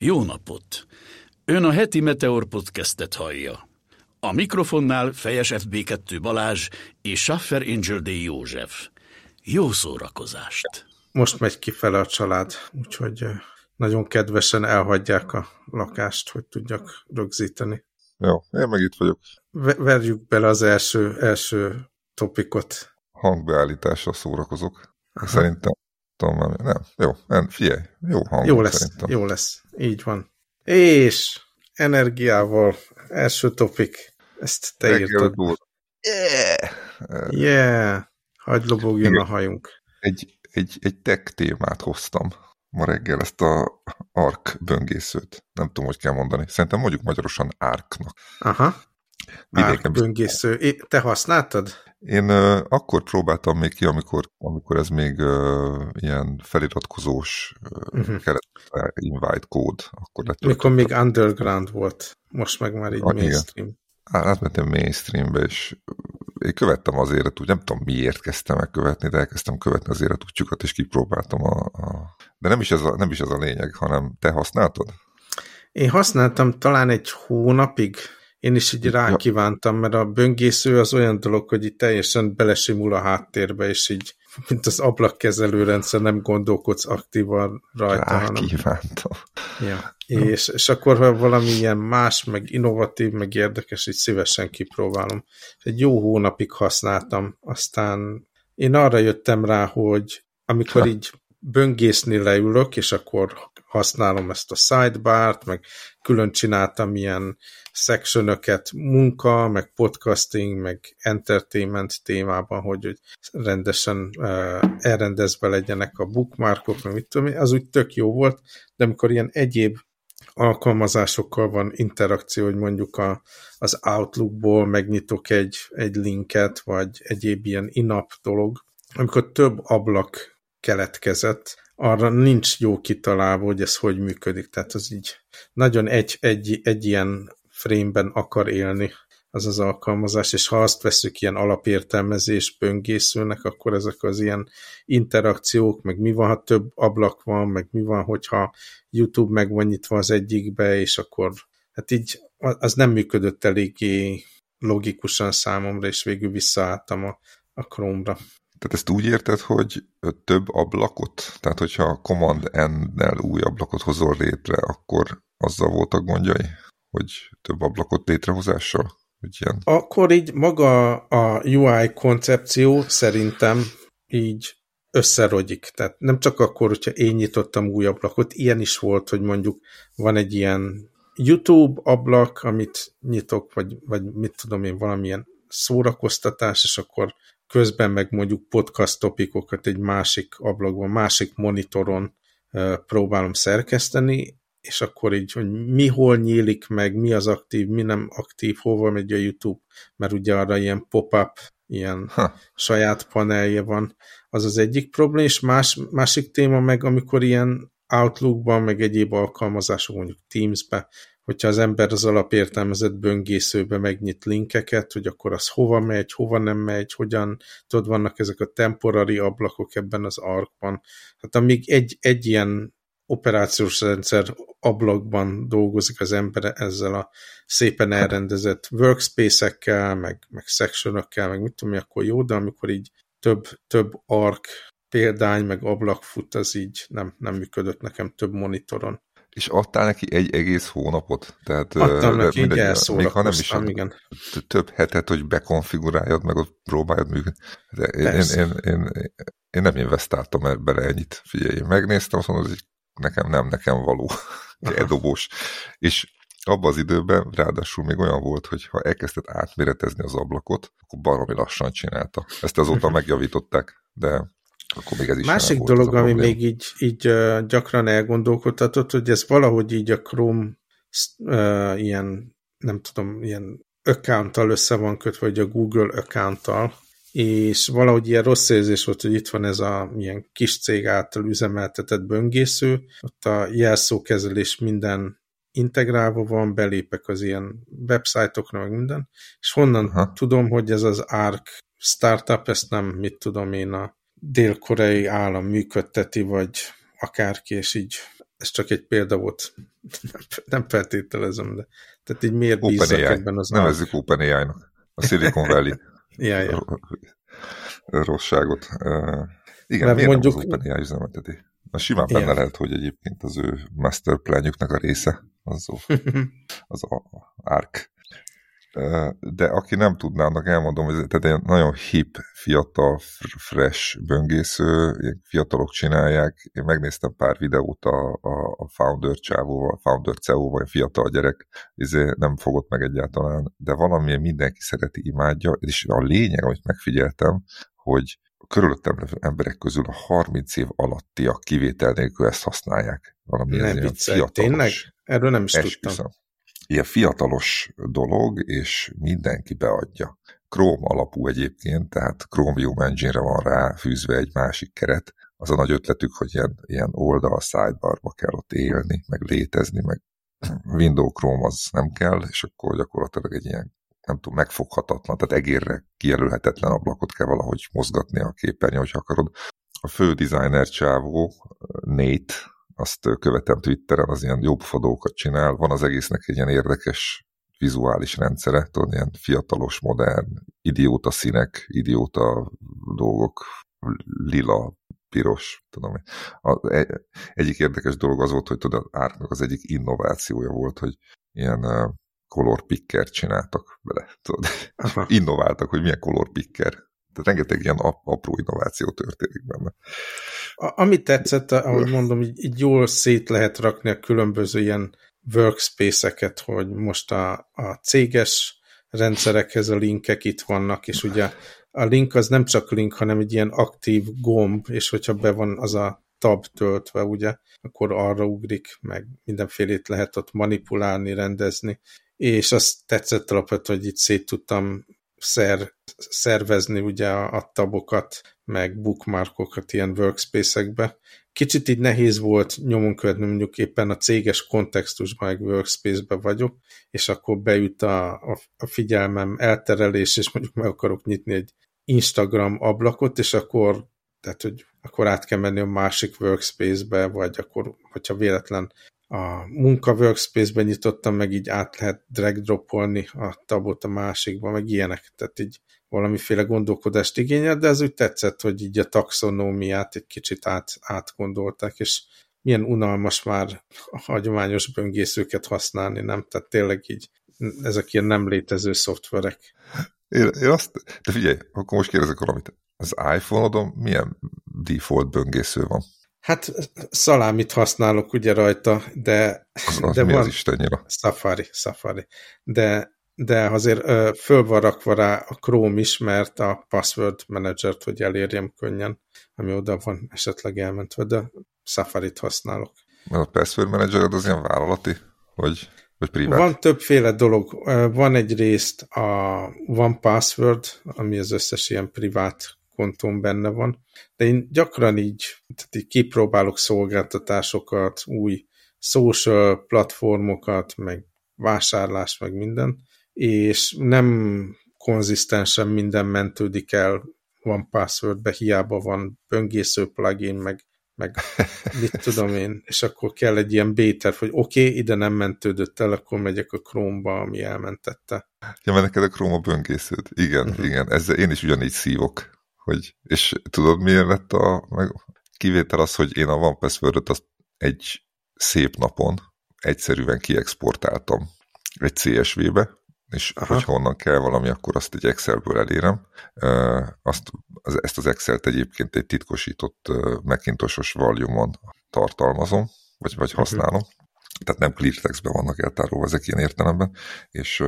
Jó napot! Ön a heti Meteor podcastet hallja. A mikrofonnál Fejes FB2 Balázs és Schaffer Angel D. József. Jó szórakozást! Most megy kifele a család, úgyhogy nagyon kedvesen elhagyják a lakást, hogy tudjak rögzíteni. Jó, én meg itt vagyok. Verjük bele az első, első topikot. Hangbeállításra szórakozok. Aha. Szerintem tudom, nem, jó, nem, figyelj, jó hang. Jó lesz, szerintem. jó lesz, így van. És energiával, első topik, ezt te Reggel írtad. túl. Yeah! Yeah, hagy lobogjon Igen. a hajunk. Egy, egy, egy tech témát hoztam ma reggel, ezt a ARK böngészőt. Nem tudom, hogy kell mondani. Szerintem mondjuk magyarosan ARK-nak. Aha, Vidéken böngésző. Te használtad? Én uh, akkor próbáltam még ki, amikor, amikor ez még uh, ilyen feliratkozós uh, uh, invite kód, akkor. Mikor még underground volt. Most meg már így Ah, igen. mainstream. Átmentem mainstreambe, és én követtem az életút, nem tudom miért kezdtem el követni, de elkezdtem követni az életútjukat, és kipróbáltam a... a... De nem is, ez a, nem is ez a lényeg, hanem te használtad? Én használtam talán egy hónapig, én is így rákívántam, mert a böngésző az olyan dolog, hogy itt teljesen belesimul a háttérbe, és így, mint az ablakkezelő rendszer, nem gondolkodsz aktívan rajta, hanem... Rákívántam. Ja. És, és akkor, ha valami ilyen más, meg innovatív, meg érdekes, így szívesen kipróbálom. Egy jó hónapig használtam, aztán én arra jöttem rá, hogy amikor Ha. így böngészni leülök, és akkor használom ezt a sidebart, meg külön csináltam ilyen sectionöket munka, meg podcasting, meg entertainment témában, hogy, hogy rendesen uh, elrendezve legyenek a bookmarkok, meg mit tudom az úgy tök jó volt, de amikor ilyen egyéb alkalmazásokkal van interakció, hogy mondjuk a, az Outlookból megnyitok egy, egy linket, vagy egyéb ilyen inap dolog, amikor több ablak keletkezett, arra nincs jó kitalálva, hogy ez hogy működik. Tehát az így nagyon egy, egy, egy ilyen frame-ben akar élni az az alkalmazás, és ha azt veszük ilyen alapértelmezés böngészőnek, akkor ezek az ilyen interakciók, meg mi van, ha több ablak van, meg mi van, hogyha YouTube meg van nyitva az egyikbe, és akkor hát így az nem működött eléggé logikusan számomra, és végül visszaálltam a, a Chrome-ra. Tehát ezt úgy érted, hogy több ablakot? Tehát, hogyha Command N-nel új ablakot hozol létre, akkor azzal voltak gondjai? Hogy több ablakot létrehozással? Ilyen... Akkor így maga a UI koncepció szerintem így összerogyik. Tehát nem csak akkor, hogyha én nyitottam új ablakot, ilyen is volt, hogy mondjuk van egy ilyen YouTube ablak, amit nyitok, vagy, vagy mit tudom én, valamilyen szórakoztatás, és akkor közben meg mondjuk podcast topikokat egy másik ablakban, másik monitoron próbálom szerkeszteni, és akkor így, hogy mi hol nyílik meg, mi az aktív, mi nem aktív, hova megy a YouTube, mert ugye arra ilyen pop-up, ilyen Ha. saját panelje van, az az egyik probléma, és más, másik téma meg, amikor ilyen Outlookban, meg egyéb alkalmazások, mondjuk Teams-be, hogyha az ember az alapértelmezett böngészőbe megnyit linkeket, hogy akkor az hova megy, hova nem megy, hogyan, tudod, vannak ezek a temporari ablakok ebben az arkban. Hát amíg egy, egy ilyen operációs rendszer ablakban dolgozik az ember ezzel a szépen elrendezett workspace-ekkel, meg, meg sectionökkel, meg mit tudom, akkor jó, de amikor így több, több ark példány, meg ablak fut, az így nem, nem működött nekem több monitoron. És adtál neki egy egész hónapot? Tehát, Adtam neki, így mindegy, még ha nem is igen. több hetet, hogy bekonfiguráljad, meg ott próbáljad működni. De én, én, én, én, nem investáltam el bele ennyit. Figyelj, én megnéztem, azt mondom, hogy nekem nem, nekem való. Eldobós. És abban az időben ráadásul még olyan volt, hogy ha elkezdted átméretezni az ablakot, akkor baromi lassan csinálta. Ezt azóta megjavították, de akkor még ez is Másik dolog, ami probléma. még így, így gyakran elgondolkodtatott, hogy ez valahogy így a Chrome uh, ilyen, nem tudom, ilyen accounttal össze van kötve, vagy a Google accounttal, és valahogy ilyen rossz érzés volt, hogy itt van ez a ilyen kis cég által üzemeltetett böngésző, ott a jelszókezelés minden integrálva van, belépek az ilyen websájtokra, meg minden, és honnan Aha. tudom, hogy ez az ARC startup, ezt nem, mit tudom én, a dél-koreai állam működteti, vagy akárki, és így ez csak egy példa volt, nem feltételezem, de tehát így miért Open bízzak AI. ebben az... Nevezzük OpenAI-nak. A Silicon Valley ja, ja. rosszágot. Uh, igen, Mert miért mondjuk... nem az OpenAI üzemelteti? Na simán benne ja. lehet, hogy egyébként az ő masterplanjuknak a része az, az a ARC de aki nem tudná, annak elmondom, hogy ez tehát egy nagyon hip, fiatal, fresh böngésző, fiatalok csinálják. Én megnéztem pár videót a, a, a founder csávóval, founder CEO-val, fiatal gyerek, ezért nem fogott meg egyáltalán, de valamilyen mindenki szereti, imádja, és a lényeg, amit megfigyeltem, hogy körülöttem emberek közül a 30 év alattiak kivétel nélkül ezt használják. Valami nem viccelj, tényleg? Erről nem is Esküszöm. tudtam ilyen fiatalos dolog, és mindenki beadja. Chrome alapú egyébként, tehát Chromium Engine-re van rá fűzve egy másik keret. Az a nagy ötletük, hogy ilyen, ilyen oldal sidebarba kell ott élni, meg létezni, meg Windows Chrome az nem kell, és akkor gyakorlatilag egy ilyen nem tudom, megfoghatatlan, tehát egérre kijelölhetetlen ablakot kell valahogy mozgatni a képernyő, hogyha akarod. A fő designer csávó, Nate, azt követem Twitteren, az ilyen jobb fodókat csinál, van az egésznek egy ilyen érdekes vizuális rendszere, tudod, ilyen fiatalos, modern, idióta színek, idióta dolgok, lila, piros, tudom a, egy, egyik érdekes dolog az volt, hogy tudod, az árknak az egyik innovációja volt, hogy ilyen uh, color picker csináltak bele, tudod, innováltak, hogy milyen color picker tehát rengeteg ilyen apró innováció történik benne. A, amit tetszett, ahogy mondom, így, így jól szét lehet rakni a különböző ilyen workspace-eket, hogy most a, a céges rendszerekhez a linkek itt vannak, és ugye a link az nem csak link, hanem egy ilyen aktív gomb, és hogyha be van az a tab töltve, ugye, akkor arra ugrik, meg mindenfélét lehet ott manipulálni, rendezni, és azt tetszett alapvetően, hogy itt szét tudtam szer, szervezni ugye a, tabokat, meg bookmarkokat ilyen workspace-ekbe. Kicsit így nehéz volt nyomon követni, mondjuk éppen a céges kontextusban egy workspace-be vagyok, és akkor beüt a, a, a figyelmem elterelés, és mondjuk meg akarok nyitni egy Instagram ablakot, és akkor tehát, hogy akkor át kell menni a másik workspace-be, vagy akkor, hogyha véletlen a munka workspace-ben nyitottam, meg így át lehet drag-dropolni a tabot a másikba, meg ilyenek. Tehát így valamiféle gondolkodást igényel, de ez úgy tetszett, hogy így a taxonómiát egy kicsit át, átgondolták, és milyen unalmas már a hagyományos böngészőket használni, nem? Tehát tényleg így ezek ilyen nem létező szoftverek. Én, én azt, de figyelj, akkor most kérdezek valamit. Az iPhone-odon milyen default böngésző van? Hát szalámit használok ugye rajta, de, az de van az? Safari, Safari. De, de azért ö, föl van rakva rá a Chrome is, mert a password managert, hogy elérjem könnyen, ami oda van esetleg elmentve, de Safari-t használok. Mert a password manager az ilyen vállalati, vagy, vagy privát? Van többféle dolog. Van egy részt a One Password, ami az összes ilyen privát kontóm benne van, de én gyakran így, tehát így kipróbálok szolgáltatásokat, új social platformokat, meg vásárlást, meg minden, és nem konzisztensen minden mentődik el van passwordbe, hiába van böngésző plugin, meg, meg mit tudom én, és akkor kell egy ilyen béter, hogy oké, okay, ide nem mentődött el, akkor megyek a Chrome-ba, ami elmentette. Ja, mert neked a Chrome a böngésződ. Igen, uh mhm. -huh. igen, ezzel én is ugyanígy szívok hogy, és tudod miért lett a meg, kivétel az, hogy én a One Password-öt azt egy szép napon egyszerűen kiexportáltam egy CSV-be, és Aha. hogyha onnan kell valami, akkor azt egy Excelből elérem. Azt, ezt az Excel-t egyébként egy titkosított Macintosos volume tartalmazom, vagy, vagy mhm. használom. Uh -huh. Tehát nem cleartext vannak eltárolva ezek ilyen értelemben, és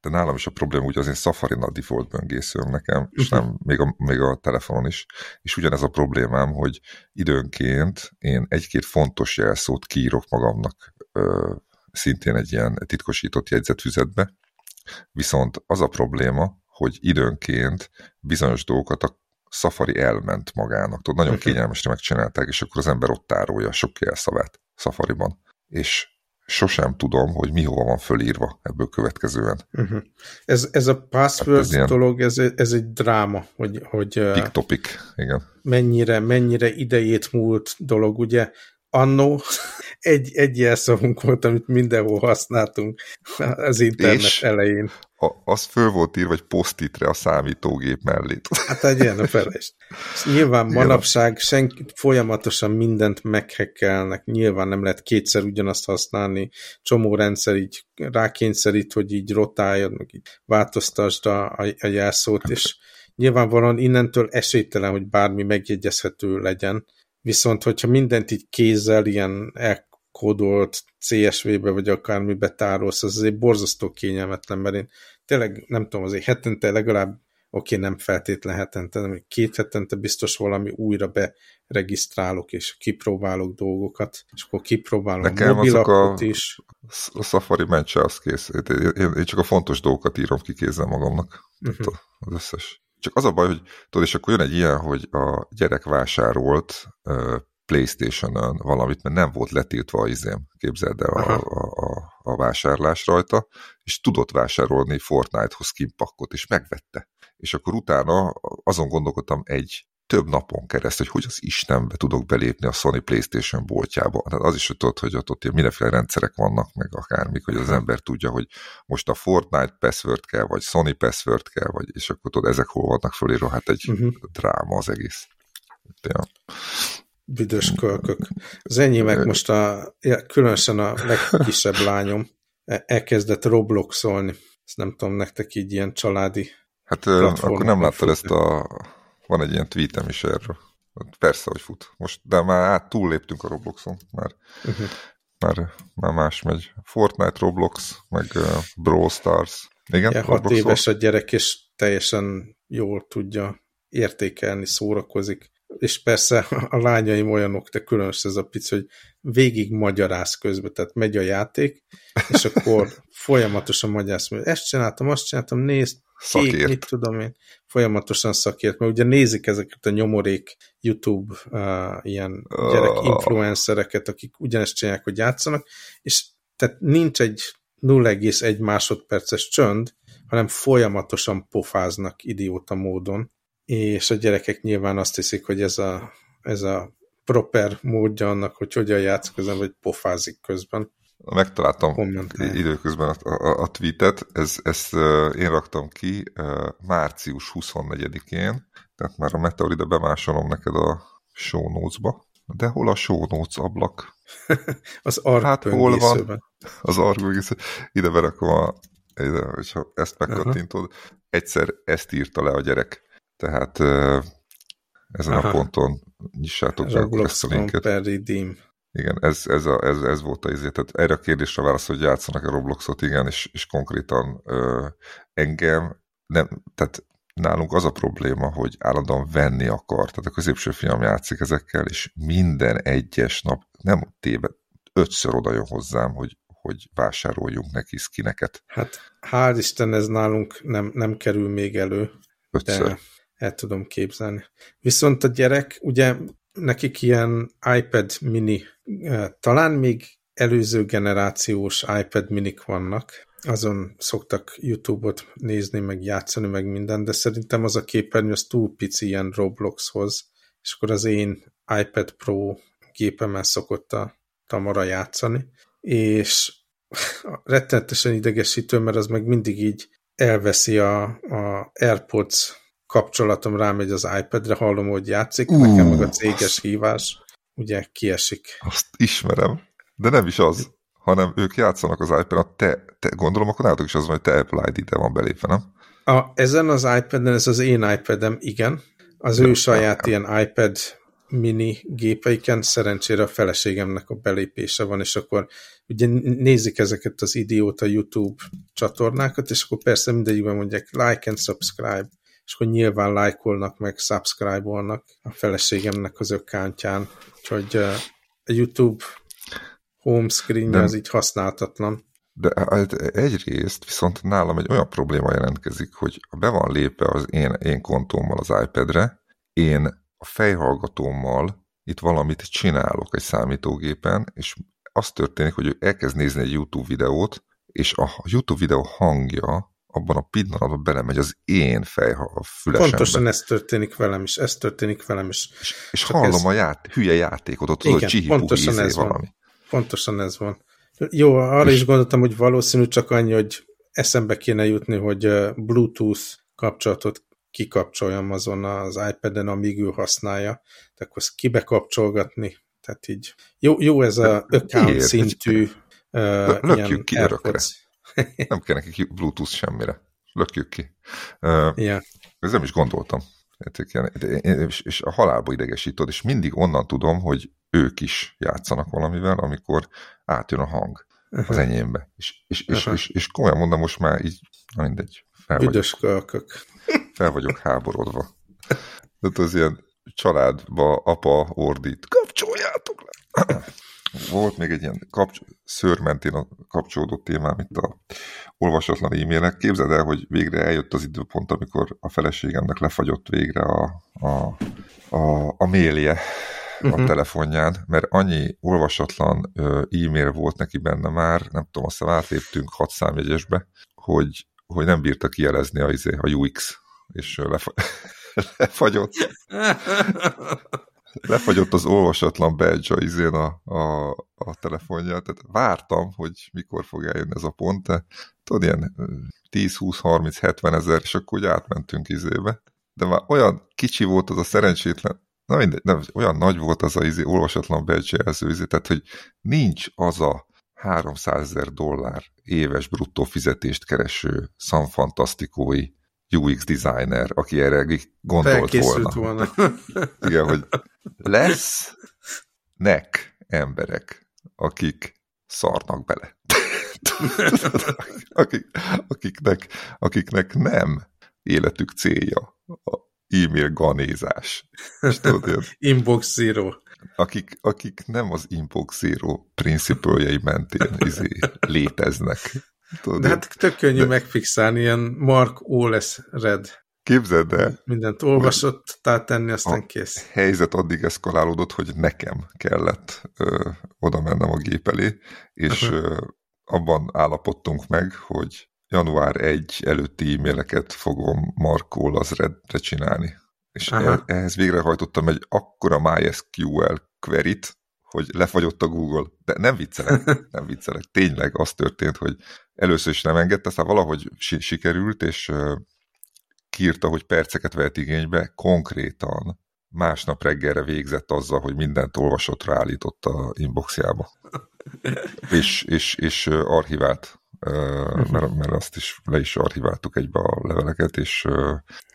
de nálam is a probléma, ugye az én Safari-nal default böngészőm nekem, és mhm. nem, még, a, még a telefonon is, és ugyanez a problémám, hogy időnként én egy-két fontos jelszót kiírok magamnak ö, szintén egy ilyen titkosított jegyzetfüzetbe, viszont az a probléma, hogy időnként bizonyos dolgokat a Safari elment magának. Tudod, nagyon uh-huh. kényelmesre megcsinálták, és akkor az ember ott tárolja sok jelszavát Safari-ban. És sosem tudom, hogy mi hova van fölírva ebből következően. Uh-huh. Ez, ez a password hát ez ilyen... dolog, ez, ez egy dráma, hogy, hogy Big topic, igen. Mennyire, mennyire idejét múlt dolog, ugye annó egy, egy jelszavunk volt, amit mindenhol használtunk az internet és elején. A, az föl volt írva, vagy posztitre a számítógép mellé. Hát egy ilyen a felest. Nyilván manapság senki, folyamatosan mindent meghekkelnek, nyilván nem lehet kétszer ugyanazt használni, csomó rendszer így rákényszerít, hogy így rotáljad, meg így változtasd a, a, a jelszót, és nyilvánvalóan innentől esélytelen, hogy bármi megjegyezhető legyen, Viszont, hogyha mindent így kézzel, ilyen elkódolt CSV-be, vagy akármibe tárolsz, az azért borzasztó kényelmetlen, mert én tényleg, nem tudom, azért hetente legalább oké, nem feltétlen hetente, de két hetente biztos valami újra beregisztrálok, és kipróbálok dolgokat, és akkor kipróbálom Nekem a mobilapot is. A Safari mencse az kész. Én, én, én csak a fontos dolgokat írom ki kézzel magamnak. Uh mhm. -huh. Az összes. Csak az a baj, hogy tudod, és akkor jön egy ilyen, hogy a gyerek vásárolt Playstation-ön valamit, mert nem volt letiltva az izém, képzeld el a, a, a, a vásárlás rajta, és tudott vásárolni Fortnite-hoz skinpakkot, és megvette. És akkor utána azon gondolkodtam egy több napon keresztül, hogy hogy az Istenbe tudok belépni a Sony Playstation boltjába. Tehát az is, hogy tudod, hogy ott, ott mindenféle rendszerek vannak, meg akármik, hogy az ember tudja, hogy most a Fortnite password kell, vagy Sony password kell, vagy, és akkor tudod, ezek hol vannak fölírva, hát egy uh-huh. dráma az egész. Ja. Büdös kölkök. Az enyémek most a, különösen a legkisebb lányom e, elkezdett Robloxolni. Ezt nem tudom, nektek így ilyen családi Hát akkor nem láttad ezt a van egy ilyen tweetem is erről. Persze, hogy fut. Most, de már át túlléptünk a Robloxon. Már, uh -huh. már, már más megy. Fortnite, Roblox, meg uh, Brawl Stars. Igen, ja, hat éves a gyerek, és teljesen jól tudja értékelni, szórakozik. És persze a lányaim olyanok, de különös ez a pic, hogy végig magyaráz közben, tehát megy a játék, és akkor folyamatosan magyaráz, hogy ezt csináltam, azt csináltam, nézd, Szakért. mit tudom én, folyamatosan szakért, mert ugye nézik ezeket a nyomorék YouTube uh, ilyen gyerek oh. influencereket, akik ugyanezt csinálják, hogy játszanak, és tehát nincs egy 0,1 másodperces csönd, hanem folyamatosan pofáznak idióta módon, és a gyerekek nyilván azt hiszik, hogy ez a, ez a proper módja annak, hogy hogyan játszik közben, vagy pofázik közben. Megtaláltam időközben a, a, a tweetet, ez, ezt én raktam ki március 24-én, tehát már a Meteorida bemásolom neked a show notes-ba. De hol a show notes ablak? az Hát hol van? Az arc Ide berakom a, ide, hogyha ezt megkattintod. Egyszer ezt írta le a gyerek. Tehát ezen Aha. a ponton nyissátok be ezt a linket. Igen, ez, ez, a, ez, ez volt a izé. Tehát erre a kérdésre válasz, hogy játszanak a Robloxot, igen, és, és konkrétan ö, engem, nem, tehát nálunk az a probléma, hogy állandóan venni akar. Tehát a középső fiam játszik ezekkel, és minden egyes nap, nem téve, ötször oda jön hozzám, hogy, hogy vásároljunk neki skineket. Hát hál' Isten ez nálunk nem, nem kerül még elő. Ötször. De el tudom képzelni. Viszont a gyerek, ugye nekik ilyen iPad mini, talán még előző generációs iPad minik vannak, azon szoktak YouTube-ot nézni, meg játszani, meg minden, de szerintem az a képernyő az túl pici ilyen Robloxhoz, és akkor az én iPad Pro gépemmel szokott a Tamara játszani, és rettenetesen idegesítő, mert az meg mindig így elveszi a, a AirPods kapcsolatom rámegy az iPad-re, hallom, hogy játszik, uh, nekem meg a céges hívás, ugye kiesik. Azt ismerem, de nem is az, hanem ők játszanak az iPad-en, te, te, gondolom, akkor nálatok is az van, hogy te Apple ID ide van belépve, nem? A, ezen az iPad-en, ez az én iPad-em, igen. Az ő saját ilyen iPad mini gépeiken szerencsére a feleségemnek a belépése van, és akkor ugye nézik ezeket az idióta YouTube csatornákat, és akkor persze mindegyikben mondják like and subscribe, és akkor nyilván lájkolnak, meg subscribe-olnak a feleségemnek az ökkántján, úgyhogy a YouTube home screen az így használtatlan. De hát egyrészt viszont nálam egy olyan probléma jelentkezik, hogy be van lépve az én, én kontómmal az iPad-re, én a fejhallgatómmal itt valamit csinálok egy számítógépen, és az történik, hogy ő elkezd nézni egy YouTube videót, és a YouTube videó hangja abban a pillanatban belemegy az én fej a fülesembe. Pontosan ez történik velem is, ez történik velem is. És, és hallom ez... a ját, hülye játékot, ott tudod, Igen, pontosan ez valami. Van. Pontosan ez van. Jó, arra és... is gondoltam, hogy valószínű csak annyi, hogy eszembe kéne jutni, hogy Bluetooth kapcsolatot kikapcsoljam azon az iPad-en, amíg ő használja. Tehát akkor ezt kibekapcsolgatni. Tehát így jó, jó ez a account szintű uh, Lökjük ki örökre. Nem kell neki Bluetooth semmire. Lökjük ki. Uh, yeah. Ez nem is gondoltam. És, és a halálba idegesítod, és mindig onnan tudom, hogy ők is játszanak valamivel, amikor átjön a hang az enyémbe. És, és, és, és, és komolyan mondom, most már így, na mindegy. Fel Büdös vagyok, fel vagyok háborodva. Tehát az ilyen családba apa ordít, kapcsoljátok le! Volt még egy ilyen kapcs szőrmentén a kapcsolódó témám, itt a olvasatlan e-mailek. Képzeld el, hogy végre eljött az időpont, amikor a feleségemnek lefagyott végre a, a, a, a mailje a uh-huh. telefonján, mert annyi olvasatlan e-mail volt neki benne már, nem tudom, aztán átléptünk hat számjegyesbe, hogy, hogy nem bírta kijelezni a, izé, a UX, és lefa lefagyott. lefagyott az olvasatlan badge a, izén a, a, a telefonja, tehát vártam, hogy mikor fog eljönni ez a pont, de tudod, ilyen 10-20-30-70 ezer, és akkor úgy átmentünk izébe. De már olyan kicsi volt az a szerencsétlen, na mindegy, nem, olyan nagy volt az a izé, olvasatlan badge jelző, izé, tehát hogy nincs az a 300 ezer dollár éves bruttó fizetést kereső szanfantasztikói UX designer, aki erre gondolt Felkészült volna. volna. Igen, hogy lesz nek emberek, akik szarnak bele. akik, akiknek, akiknek nem életük célja a e-mail ganézás. Inbox Zero. Akik, akik nem az Inbox Zero principőjei mentén izé, léteznek. Tudod, De hát tök könnyű de... megfixálni, ilyen Mark Oles Red. Képzeld el. Mindent olvasott, tehát tenni, aztán a kész. helyzet addig eszkalálódott, hogy nekem kellett ö, oda mennem a gép elé, és ö, abban állapodtunk meg, hogy január 1 előtti e-maileket fogom Mark Redre csinálni. És Aha. ehhez végrehajtottam egy akkora MySQL query-t, hogy lefagyott a Google. De nem viccelek, nem viccelek. Tényleg az történt, hogy először is nem engedte, aztán valahogy si sikerült, és kiírta, hogy perceket vett igénybe, konkrétan másnap reggelre végzett azzal, hogy mindent olvasott, ráállított a inboxjába. és, és, és archivált, uh, mert, mert azt is le is archiváltuk egybe a leveleket, és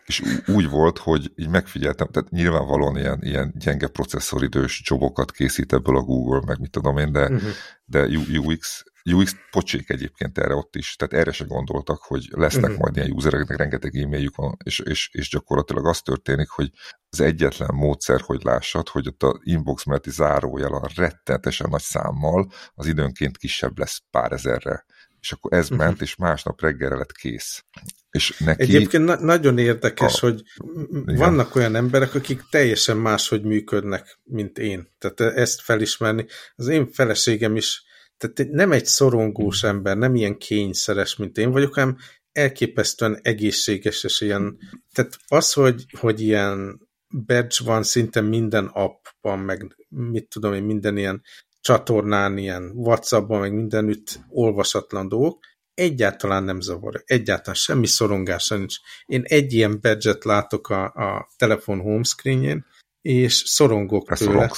és úgy volt, hogy így megfigyeltem, tehát nyilvánvalóan ilyen, ilyen gyenge processzoridős jobokat készít ebből a Google, meg mit tudom én, de, uh-huh. de UX, UX pocsék egyébként erre ott is, tehát erre se gondoltak, hogy lesznek uh-huh. majd ilyen usereknek rengeteg e-mailjük van, és, és, és gyakorlatilag az történik, hogy az egyetlen módszer, hogy lássad, hogy ott a inbox melletti zárójel a rettenetesen nagy számmal az időnként kisebb lesz pár ezerre és akkor ez ment, és másnap reggelre lett kész. És neki... Egyébként na- nagyon érdekes, a... hogy Igen. vannak olyan emberek, akik teljesen máshogy működnek, mint én. Tehát ezt felismerni. Az én feleségem is, tehát nem egy szorongós hmm. ember, nem ilyen kényszeres, mint én vagyok, hanem elképesztően egészséges, és ilyen, tehát az, hogy, hogy ilyen badge van szinte minden appban, meg mit tudom én, minden ilyen csatornán, ilyen Whatsappban, meg mindenütt olvasatlan dolgok, egyáltalán nem zavar, egyáltalán semmi szorongása nincs. Én egy ilyen badge látok a, a telefon homescreenjén, és szorongok Ezt tőle.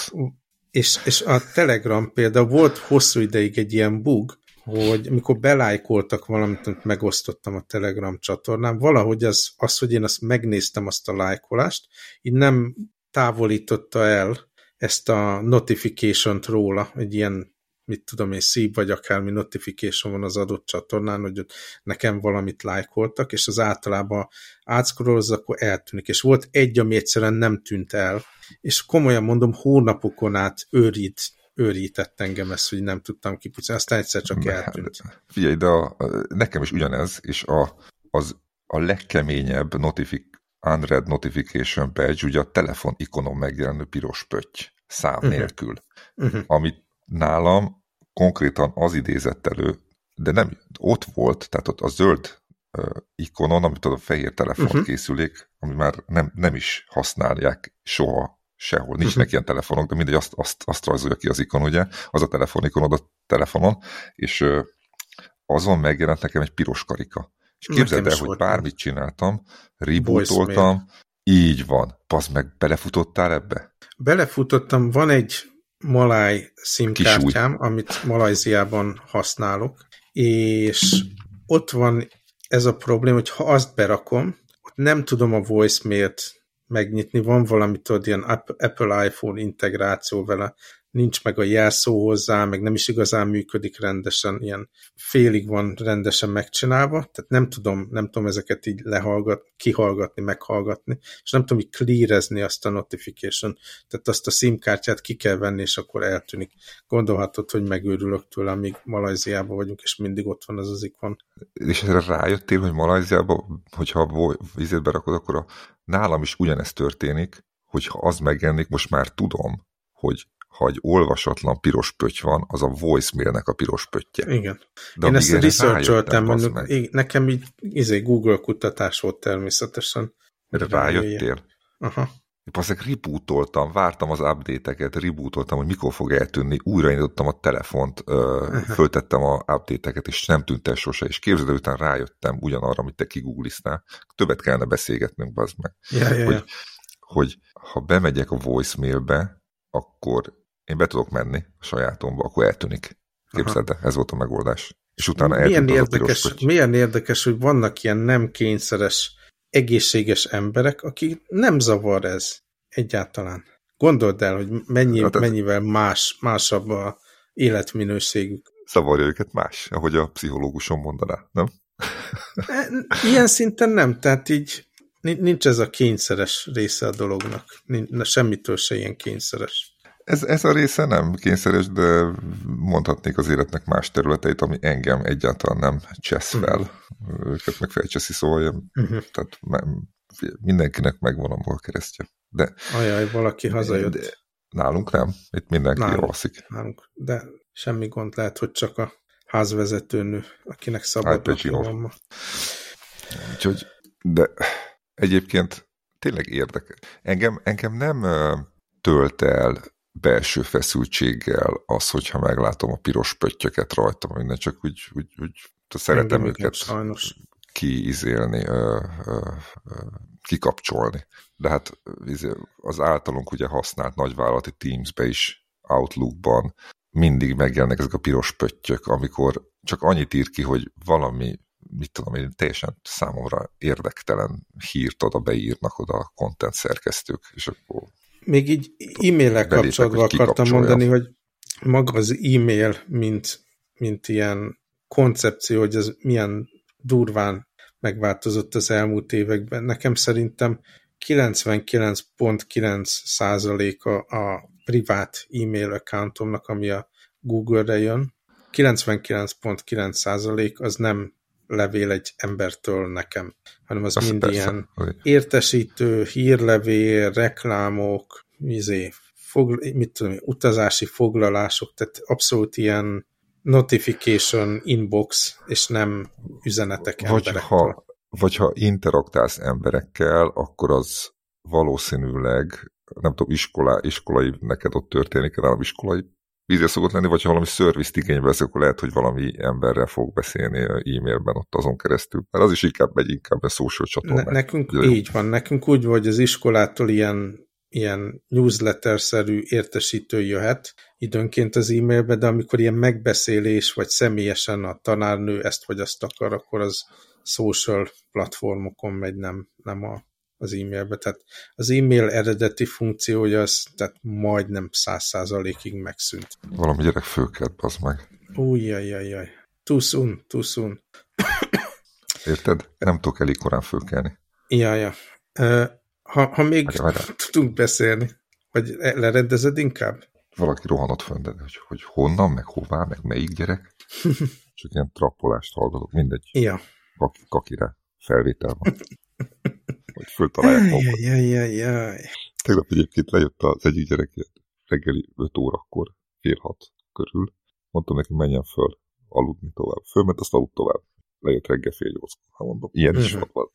És, és a Telegram például volt hosszú ideig egy ilyen bug, hogy amikor belájkoltak valamit, amit megosztottam a Telegram csatornán, valahogy az, az, hogy én azt megnéztem azt a lájkolást, így nem távolította el ezt a notification-t róla, egy ilyen mit tudom én, szív vagy akármi notification van az adott csatornán, hogy ott nekem valamit lájkoltak, és az általában átszkorolozza, akkor eltűnik. És volt egy, ami egyszerűen nem tűnt el, és komolyan mondom, hónapokon át őrít, őrített engem ezt, hogy nem tudtam kipucni, aztán egyszer csak eltűnt. Figyelj, de a, nekem is ugyanez, és a, az a legkeményebb notifik, unread notification badge, ugye a telefon ikonon megjelenő piros pötty szám uh-huh. nélkül, uh-huh. amit nálam konkrétan az idézett elő, de nem, ott volt, tehát ott a zöld ikonon, amit a fehér telefon uh-huh. készülék, ami már nem, nem is használják soha sehol. Nincsenek uh-huh. ilyen telefonok, de mindegy, azt, azt, azt rajzolja ki az ikon, ugye? Az a telefonikon a telefonon, és azon megjelent nekem egy piros karika. És képzeld el, hogy bármit csináltam, rebootoltam, így van. Pazd meg, belefutottál ebbe? Belefutottam, van egy maláj szimkártyám, amit Malajziában használok, és ott van ez a probléma, hogy ha azt berakom, ott nem tudom a voicemail-t megnyitni, van valami, tudod, ilyen Apple iPhone integráció vele, nincs meg a jelszó hozzá, meg nem is igazán működik rendesen, ilyen félig van rendesen megcsinálva, tehát nem tudom, nem tudom ezeket így lehallgat, kihallgatni, meghallgatni, és nem tudom így clearezni azt a notification, tehát azt a SIM-kártyát ki kell venni, és akkor eltűnik. Gondolhatod, hogy megőrülök tőle, amíg Malajziában vagyunk, és mindig ott van az az ikon. És erre rájöttél, hogy Malajziában, hogyha vízét berakod, akkor a, nálam is ugyanezt történik, hogyha az megjelenik, most már tudom, hogy ha egy olvasatlan piros pötty van, az a voicemailnek a piros pöttye. Igen. De Én ezt researcholtam, nekem így izé, Google kutatás volt természetesen. Mert rájöttél? Aha. Én aztán rebootoltam, vártam az update-eket, rebootoltam, hogy mikor fog eltűnni, újraindítottam a telefont, ö, föltettem a update-eket, és nem tűnt el sose, és képzeld, után rájöttem ugyanarra, amit te kigoogliztál. Többet kellene beszélgetnünk, bazd meg. Ja, ja, hogy, ja. hogy ha bemegyek a voicemailbe, akkor én be tudok menni a sajátomba, akkor eltűnik. Képzeld el, ez volt a megoldás. És utána milyen érdekes, a milyen érdekes, hogy vannak ilyen nem kényszeres, egészséges emberek, akik nem zavar ez egyáltalán. Gondold el, hogy mennyi, hát mennyivel más, másabb a életminőségük. Zavarja őket más, ahogy a pszichológusom mondaná, nem? E, ilyen szinten nem, tehát így nincs ez a kényszeres része a dolognak. Semmitől se ilyen kényszeres. Ez, ez a része nem kényszeres, de mondhatnék az életnek más területeit, ami engem egyáltalán nem csesz mhm. fel. Uh-huh. Őket meg felcseszi, szóval uh-huh. tehát mindenkinek megvan a keresztje. De, Ajaj, valaki hazajött. De, nálunk nem, itt mindenki nálunk, alszik. Nálunk, de semmi gond, lehet, hogy csak a házvezetőnő, akinek szabad van ma. Úgyhogy, de egyébként tényleg érdekes. Engem, engem nem tölt el belső feszültséggel az, hogyha meglátom a piros pöttyöket rajtam, minden csak úgy, úgy, úgy szeretem Engem őket sajnos. kiizélni, ö, ö, ö, kikapcsolni. De hát izé, az általunk ugye használt nagyvállalati Teams-be is, Outlook-ban mindig megjelennek ezek a piros pöttyök, amikor csak annyit ír ki, hogy valami mit tudom én, teljesen számomra érdektelen hírt oda beírnak oda a content szerkesztők, és akkor még így e-mail kapcsolatban akartam mondani, hogy maga az e-mail, mint, mint ilyen koncepció, hogy ez milyen durván megváltozott az elmúlt években. Nekem szerintem 99.9 százaléka a privát e-mail accountomnak, ami a Google-re jön. 99.9 százalék az nem levél egy embertől nekem, hanem az Azt mind persze. ilyen értesítő, hírlevél, reklámok, izé, fogl mit tudom, utazási foglalások, tehát abszolút ilyen notification inbox, és nem üzenetek vagy ha, vagy ha interaktálsz emberekkel, akkor az valószínűleg, nem tudom, iskolá, iskolai, neked ott történik, nálam iskolai vízre szokott lenni, vagy ha valami szervizt igénybe akkor lehet, hogy valami emberrel fog beszélni e-mailben ott azon keresztül. Mert az is inkább megy inkább a social csatornák. Ne, nekünk Ugye, így van, nekünk úgy vagy az iskolától ilyen, ilyen newsletter-szerű értesítő jöhet időnként az e-mailbe, de amikor ilyen megbeszélés, vagy személyesen a tanárnő ezt vagy azt akar, akkor az social platformokon megy, nem, nem a az e-mailbe. Tehát az e-mail eredeti funkciója az tehát majdnem száz százalékig megszűnt. Valami gyerek főkelt, az meg. Újjajjajjaj. Too soon, too soon. Érted? Nem tudok elég korán fölkelni. Ja, ja. Ha, ha még tudunk beszélni, vagy lerendezed inkább? Valaki rohanott fönn, de hogy, hogy honnan, meg hová, meg melyik gyerek. Csak ilyen trappolást hallgatok, mindegy. Ja. Kak, kakire felvétel van. hogy föltalálják magukat. Jaj, Tegnap egyébként lejött az egyik gyerek reggeli 5 órakor, fél hat körül. Mondtam neki, menjen föl aludni tovább. Fölment, azt aludt tovább. lejött reggel fél nyolc, ha mondom. Ilyen uh-huh. is mhm. van.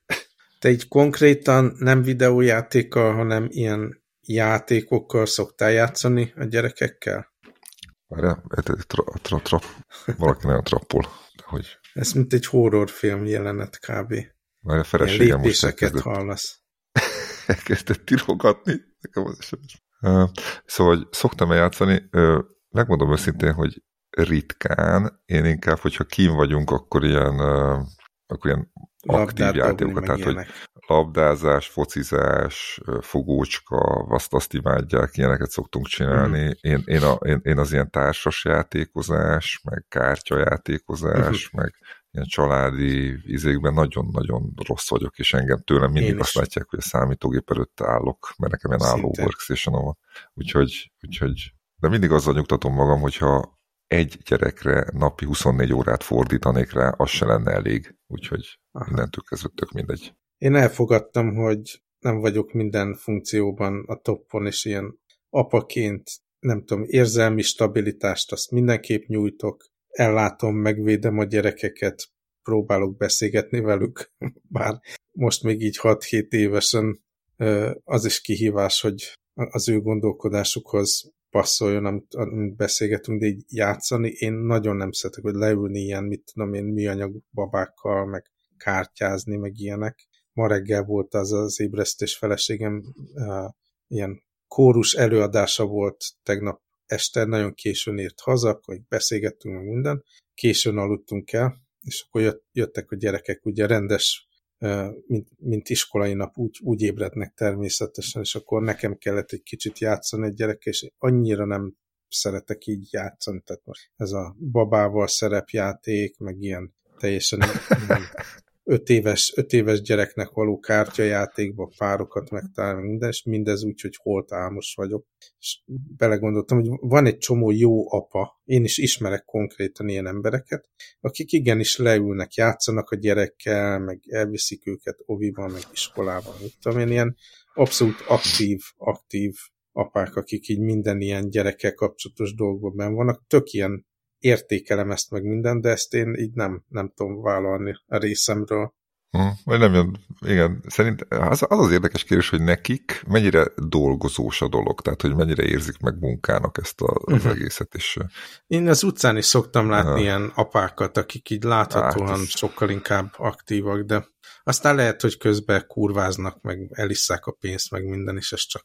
Te így konkrétan nem videójátékkal, hanem ilyen játékokkal szoktál játszani a gyerekekkel? Várjál, tra, tra, tra, valaki nagyon trappol. Hogy... Ez mint egy horrorfilm jelenet kb. Várjál, feleségem most elkezdett, hallasz. elkezdett tirogatni. Nekem az. Uh, szóval szoktam játszani, uh, megmondom őszintén, hogy ritkán, én inkább, hogyha kín vagyunk, akkor ilyen, akkor ilyen aktív játékokat, tehát hogy labdázás, focizás, fogócska, azt, azt imádják, ilyeneket szoktunk csinálni. Uh-huh. Én, én, a, én, én az ilyen társas játékozás, meg kártyajátékozás, uh-huh. meg ilyen családi izékben nagyon-nagyon rossz vagyok, és engem tőlem mindig azt látják, hogy a számítógép előtt állok, mert nekem ilyen álló workstation van. Úgyhogy, úgyhogy, de mindig azzal nyugtatom magam, hogyha egy gyerekre napi 24 órát fordítanék rá, az se lenne elég. Úgyhogy Aha. mindentől kezdve tök mindegy. Én elfogadtam, hogy nem vagyok minden funkcióban a toppon, és ilyen apaként, nem tudom, érzelmi stabilitást azt mindenképp nyújtok, ellátom, megvédem a gyerekeket, próbálok beszélgetni velük, bár most még így 6-7 évesen az is kihívás, hogy az ő gondolkodásukhoz passzoljon, amit, amit beszélgetünk, de így játszani, én nagyon nem szeretek, hogy leülni ilyen, mit tudom én, műanyag babákkal, meg kártyázni, meg ilyenek. Ma reggel volt az az ébresztés feleségem, uh, ilyen kórus előadása volt tegnap este, nagyon későn ért haza, hogy beszélgettünk meg minden, későn aludtunk el, és akkor jött, jöttek a gyerekek, ugye rendes mint, mint iskolai nap úgy, úgy ébrednek természetesen, és akkor nekem kellett egy kicsit játszani egy gyerek, és annyira nem szeretek így játszani, tehát most ez a babával szerepjáték, meg ilyen teljesen öt éves, öt éves gyereknek való kártyajátékba párokat megtalálni, minden, és mindez úgy, hogy holt álmos vagyok. És belegondoltam, hogy van egy csomó jó apa, én is ismerek konkrétan ilyen embereket, akik igenis leülnek, játszanak a gyerekkel, meg elviszik őket oviban, meg iskolában, mit tudom én, ilyen abszolút aktív, aktív apák, akik így minden ilyen gyerekkel kapcsolatos dolgokban vannak, tök ilyen értékelem ezt meg minden, de ezt én így nem, nem tudom vállalni a részemről. Hm, vagy nem jön, igen, szerint az, az az érdekes kérdés, hogy nekik mennyire dolgozós a dolog, tehát hogy mennyire érzik meg munkának ezt a, az uh-huh. egészet. És, Én az utcán is szoktam látni uh, ilyen apákat, akik így láthatóan hát ez... sokkal inkább aktívak, de aztán lehet, hogy közben kurváznak, meg elisszák a pénzt, meg minden, és ez csak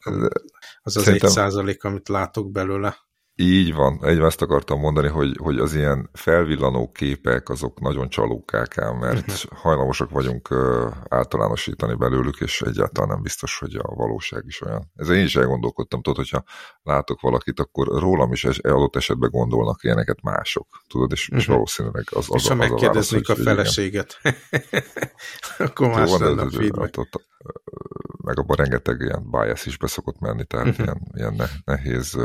az az egy százalék, amit látok belőle. Így van, egy ezt akartam mondani, hogy, hogy az ilyen felvillanó képek azok nagyon csalókák ám, mert uh-huh. hajlamosak vagyunk általánosítani belőlük, és egyáltalán nem biztos, hogy a valóság is olyan. Ez én is elgondolkodtam, tudod, hogyha látok valakit, akkor rólam is adott esetben gondolnak ilyeneket mások, tudod, és, és valószínűleg az, az, és ha az megkérdeznék a, válasz, a feleséget, akkor más Jó, lenne a. Ott, ott, meg abban rengeteg ilyen bias is beszokott menni, tehát uh-huh. ilyen, ilyen ne, nehéz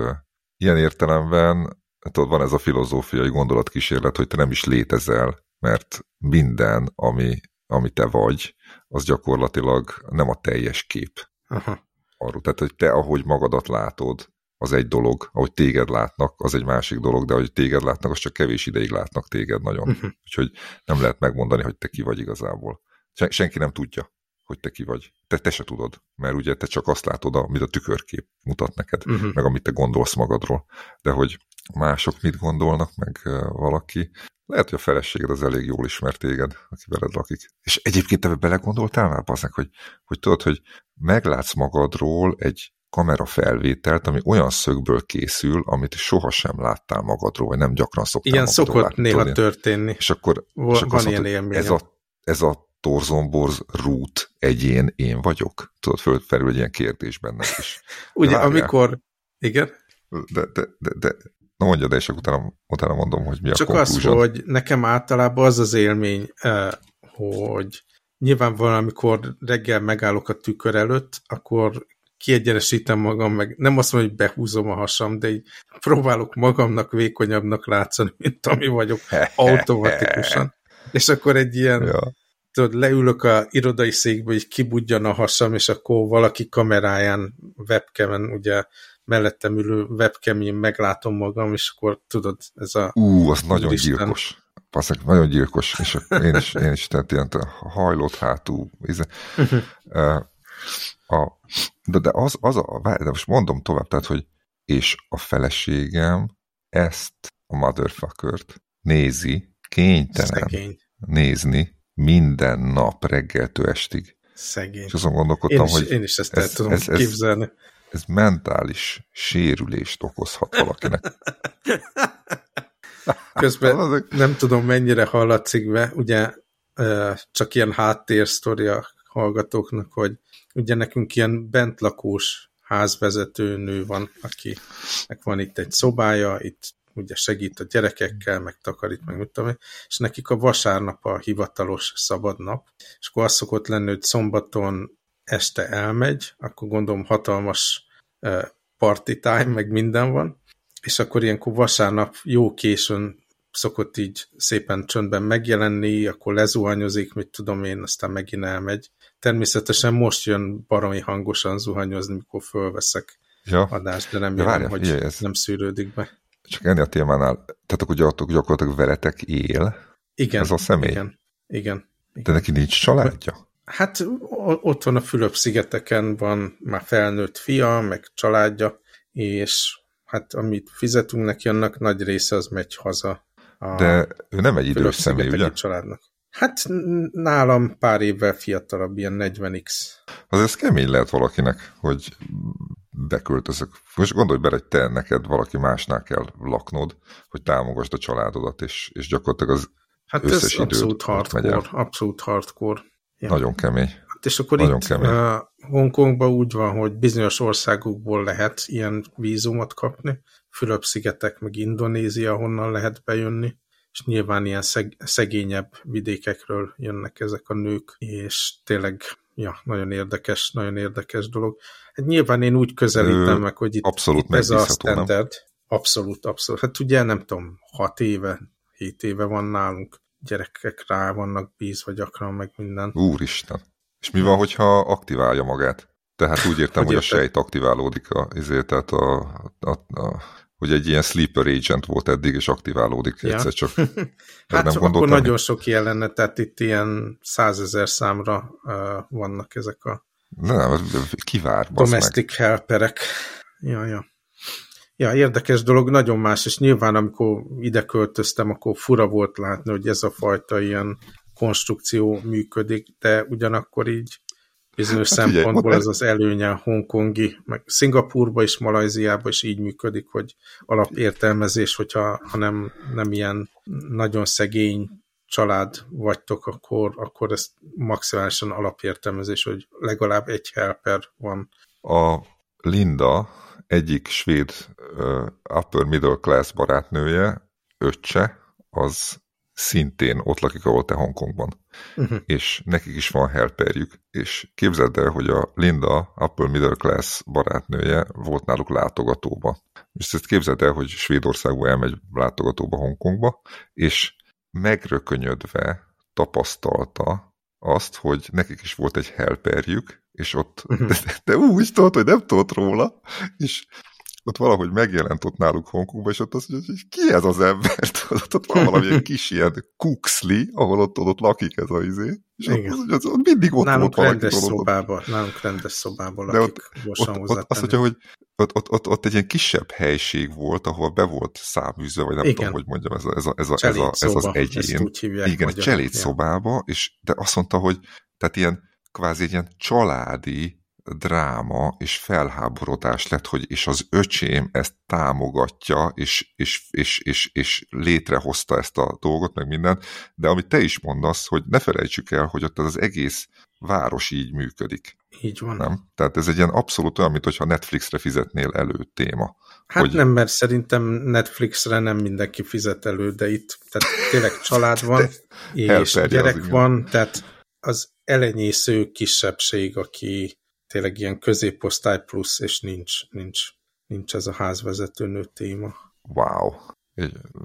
ilyen értelemben tudod, van ez a filozófiai gondolatkísérlet, hogy te nem is létezel, mert minden, ami, ami te vagy, az gyakorlatilag nem a teljes kép. Aha. Arról. Tehát, hogy te, ahogy magadat látod, az egy dolog, ahogy téged látnak, az egy másik dolog, de ahogy téged látnak, az csak kevés ideig látnak téged nagyon. Uh-huh. Úgyhogy nem lehet megmondani, hogy te ki vagy igazából. Senki nem tudja hogy te ki vagy. Te, te se tudod, mert ugye te csak azt látod, amit a tükörkép mutat neked, uh-huh. meg amit te gondolsz magadról. De hogy mások mit gondolnak, meg uh, valaki, lehet, hogy a feleséged az elég jól ismert téged, aki veled lakik. És egyébként te belegondoltál már, baznek, hogy, hogy tudod, hogy meglátsz magadról egy kamera felvételt, ami olyan szögből készül, amit sohasem láttál magadról, vagy nem gyakran szoktál Igen, szokott látni, néha történni. És akkor, van, és akkor van ilyen élményem. Ez a, ez a torzomborz rút egyén én vagyok? Tudod, fölfelül egy ilyen kérdés benne is. Ugye, Várjál. amikor... Igen? De, de, de, de na mondja, de és utána, utána mondom, hogy mi a Csak az, hogy nekem általában az az élmény, eh, hogy nyilván valamikor reggel megállok a tükör előtt, akkor kiegyenesítem magam, meg nem azt mondom, hogy behúzom a hasam, de így próbálok magamnak vékonyabbnak látszani, mint ami vagyok automatikusan. És akkor egy ilyen ja tudod, leülök a irodai székbe, hogy kibudjan a hasam, és akkor valaki kameráján, webcamen, ugye mellettem ülő webcamin meglátom magam, és akkor tudod, ez a... Ú, az nagyon Isten, gyilkos. Passzak, nagyon gyilkos, és én is, én is tehát ilyen hajlott hátú. Íze. A, de, de az, az a, de most mondom tovább, tehát, hogy és a feleségem ezt a motherfuckert nézi, kénytelen Szegény. nézni minden nap reggeltől estig. Szegény. És azon gondolkodtam, én is, hogy én is ezt ez, el tudom ez, képzelni. Ez, ez mentális sérülést okozhat valakinek. Közben nem tudom, mennyire hallatszik be, ugye csak ilyen háttérsztori a hallgatóknak, hogy ugye nekünk ilyen bentlakós házvezető nő van, akinek van itt egy szobája, itt ugye segít a gyerekekkel, meg takarít, meg mit tudom és nekik a vasárnap a hivatalos szabad nap, és akkor az szokott lenni, hogy szombaton este elmegy, akkor gondolom hatalmas party time, meg minden van, és akkor ilyenkor vasárnap jó későn szokott így szépen csöndben megjelenni, akkor lezuhanyozik, mit tudom én, aztán megint elmegy. Természetesen most jön baromi hangosan zuhanyozni, mikor fölveszek ja. adást, de nem ja, várja, hogy ez... nem szűrődik be. Csak ennél a témánál, tehát akkor gyakorlatilag veletek él igen, ez a személy? Igen, igen. igen. De neki nincs családja? Hát ott van a Fülöp-szigeteken, van már felnőtt fia, meg családja, és hát amit fizetünk neki, annak nagy része az megy haza. A De ő nem egy idős személy, ugye? Családnak. Hát nálam pár évvel fiatalabb, ilyen 40x. Az ez kemény lehet valakinek, hogy beköltözök. Most gondolj bele, hogy te neked valaki másnál kell laknod, hogy támogasd a családodat, és, és gyakorlatilag az Hát összes ez abszolút hardcore, abszolút hardcore. Ja. Nagyon kemény. Hát és akkor Nagyon itt kemény. Uh, Hongkongban úgy van, hogy bizonyos országokból lehet ilyen vízumot kapni, Fülöp-szigetek, meg Indonézia, honnan lehet bejönni, és nyilván ilyen szeg szegényebb vidékekről jönnek ezek a nők, és tényleg ja, nagyon érdekes, nagyon érdekes dolog. Hát nyilván én úgy közelítem Ö, meg, hogy itt, abszolút itt ez a standard. Nem? Abszolút, abszolút. Hát ugye nem tudom, hat éve, hét éve van nálunk, gyerekek rá vannak bízva gyakran, meg minden. Úristen. És mi van, hogyha aktiválja magát? Tehát úgy értem, hogy, hogy a sejt aktiválódik, a, ezért, tehát a, a, a, hogy egy ilyen sleeper agent volt eddig, és aktiválódik ja. egyszer csak. hát nem akkor nagyon sok ilyen lenne, tehát itt ilyen százezer számra uh, vannak ezek a nem, kivár. Domestic meg. helperek. Ja, ja. Ja, érdekes dolog, nagyon más, és nyilván amikor ide költöztem, akkor fura volt látni, hogy ez a fajta ilyen konstrukció működik, de ugyanakkor így bizonyos hát szempontból ugye, ez az előnye a hongkongi, meg Szingapurba és Malajziába is így működik, hogy alapértelmezés, hogyha ha nem, nem ilyen nagyon szegény család vagytok, akkor, akkor ez maximálisan alapértelmezés, hogy legalább egy helper van. A Linda egyik svéd uh, upper middle class barátnője, öccse, az szintén ott lakik, ahol te Hongkongban. Uh-huh. És nekik is van helperjük. És képzeld el, hogy a Linda, upper middle class barátnője volt náluk látogatóba. És ezt képzeld el, hogy Svédországból elmegy látogatóba Hongkongba, és megrökönyödve tapasztalta azt, hogy nekik is volt egy helperjük, és ott, uh-huh. de, de úgy tudod, hogy nem tudott róla, és ott valahogy megjelent ott náluk Hongkongban, és ott azt mondja, hogy ki ez az ember? ott, ott van valami kis ilyen Kuxli, ahol ott, ott lakik ez a izé. És Igen. Ott, az, ott mindig ott nálunk volt rendes valaki. Szobába, nálunk rendes szobában lakik. De ott, ott, ott, azt mondja, hogy ott, ott, ott, ott egy ilyen kisebb helység volt, ahol be volt száműzve, vagy nem Igen. tudom, hogy mondjam, ez, a, ez, a, ez, a, ez, a, ez az egyén. Igen, egy cseléd szobába, és de azt mondta, hogy tehát ilyen kvázi egy ilyen családi dráma és felháborodás lett, hogy és az öcsém ezt támogatja, és, és, és, és, és létrehozta ezt a dolgot, meg minden, de amit te is mondasz, hogy ne felejtsük el, hogy ott az egész város így működik. Így van. Nem? Tehát ez egy ilyen abszolút olyan, mint hogyha Netflixre fizetnél elő téma. Hát hogy... nem, mert szerintem Netflixre nem mindenki fizet elő, de itt tehát tényleg család van, és gyerek van, tehát az elenyésző kisebbség, aki tényleg ilyen középosztály plusz, és nincs, nincs, nincs ez a házvezetőnő téma. Wow.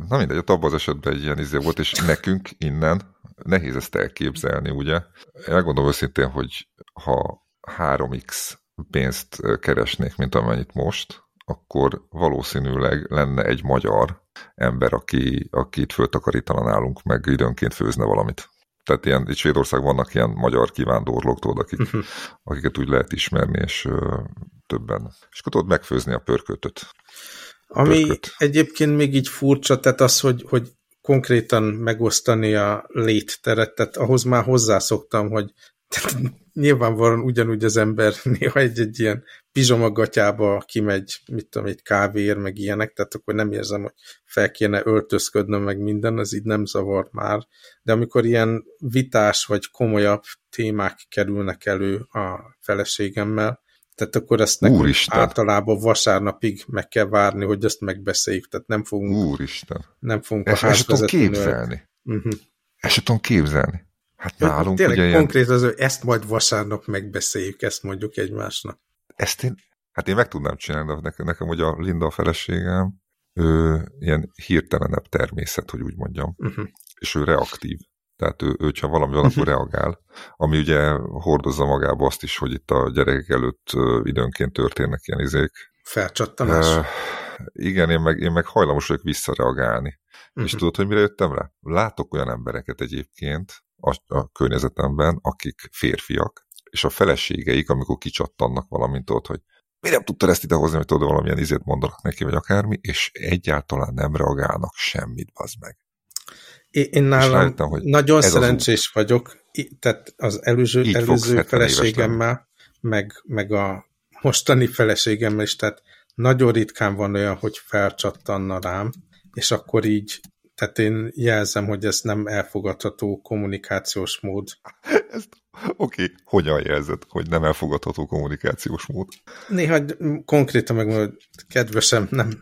Na mindegy, ott abban az esetben egy ilyen izé volt, és nekünk innen nehéz ezt elképzelni, ugye? Elgondolom őszintén, hogy ha 3x pénzt keresnék, mint amennyit most, akkor valószínűleg lenne egy magyar ember, aki, aki itt föltakarítana nálunk, meg időnként főzne valamit. Tehát ilyen, itt Svédország vannak ilyen magyar kivándorlók, tudod, akik, uh-huh. akiket úgy lehet ismerni, és ö, többen. És akkor tudod megfőzni a pörkötöt. Ami pörköt. egyébként még így furcsa, tehát az, hogy, hogy konkrétan megosztani a létteret, tehát ahhoz már hozzászoktam, hogy nyilvánvalóan ugyanúgy az ember néha egy-egy ilyen pizsamagatyába kimegy, mit tudom, egy kávér, meg ilyenek, tehát akkor nem érzem, hogy fel kéne öltözködnöm, meg minden, az így nem zavar már. De amikor ilyen vitás vagy komolyabb témák kerülnek elő a feleségemmel, tehát akkor ezt nekünk Úristen. általában vasárnapig meg kell várni, hogy ezt megbeszéljük, tehát nem fogunk... Úristen! Nem fogunk ezt, a ezt tudom képzelni. Uh-huh. Ezt tudom képzelni. Hát nálunk Tényleg ugye konkrét az, hogy ezt majd vasárnap megbeszéljük, ezt mondjuk egymásnak. Ezt én, hát én meg tudnám csinálni, de nekem, nekem hogy a Linda a feleségem, ő ilyen hirtelenebb természet, hogy úgy mondjam, uh-huh. és ő reaktív. Tehát ő, ő ha valami van, akkor uh-huh. reagál, ami ugye hordozza magába azt is, hogy itt a gyerekek előtt időnként történnek ilyen izék. Felcsattanás? Uh, igen, én meg, én meg hajlamos vagyok visszareagálni. Uh-huh. És tudod, hogy mire jöttem rá? Látok olyan embereket egyébként, a, a környezetemben, akik férfiak, és a feleségeik, amikor kicsattannak valamint ott, hogy mi nem tudtad ezt idehozni, hogy tudod, valamilyen izét mondanak neki, vagy akármi, és egyáltalán nem reagálnak semmit, az meg. Én, én nálam rájöttem, hogy nagyon szerencsés vagyok, tehát az előző, előző feleségemmel, meg, meg a mostani feleségemmel is, tehát nagyon ritkán van olyan, hogy felcsattanna rám, és akkor így tehát én jelzem, hogy ez nem elfogadható kommunikációs mód. Ezt, oké, okay. hogyan jelzed, hogy nem elfogadható kommunikációs mód? Néha konkrétan megmondom, hogy kedvesem, nem,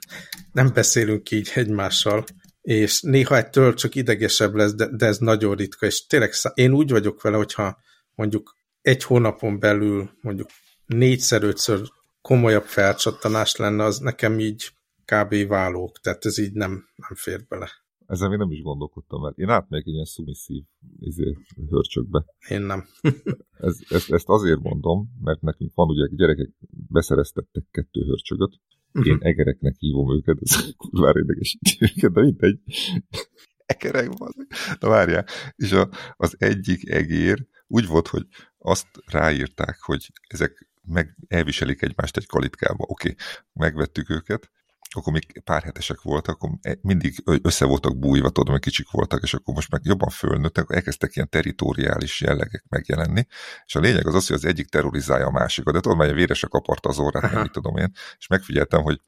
nem beszélünk így egymással, és néha ettől csak idegesebb lesz, de, de ez nagyon ritka, és tényleg én úgy vagyok vele, hogyha mondjuk egy hónapon belül mondjuk négyszer-ötször komolyabb felcsattanás lenne, az nekem így kb. válók, tehát ez így nem, nem fér bele. Ezzel még nem is gondolkodtam, mert én átmegyek egy ilyen szumisszív izé, hörcsökbe. Én nem. Ez, ezt, ezt azért mondom, mert nekünk van ugye gyerekek beszereztettek kettő hörcsögöt, uh-huh. én egereknek hívom őket, ez kurvára idegesíti őket, de mindegy. Egerek van. Na várjál. És a, az egyik egér úgy volt, hogy azt ráírták, hogy ezek meg elviselik egymást egy kalitkába. Oké, okay, megvettük őket, akkor még pár hetesek voltak, akkor e, mindig össze voltak bújva, tudom, hogy kicsik voltak, és akkor most meg jobban fölnőttek, akkor elkezdtek ilyen teritoriális jellegek megjelenni, és a lényeg az az, hogy az egyik terrorizálja a másikat, de tudod, mely véresek kaparta az órát, nem tudom én, és megfigyeltem, hogy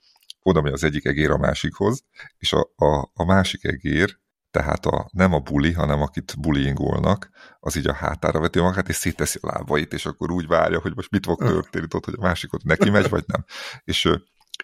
oda megy az egyik egér a másikhoz, és a, a, a másik egér, tehát a, nem a buli, hanem akit bullyingolnak, az így a hátára veti magát, és szétteszi a lábait, és akkor úgy várja, hogy most mit fog történni, tudod, hogy a másikot neki megy, vagy nem. És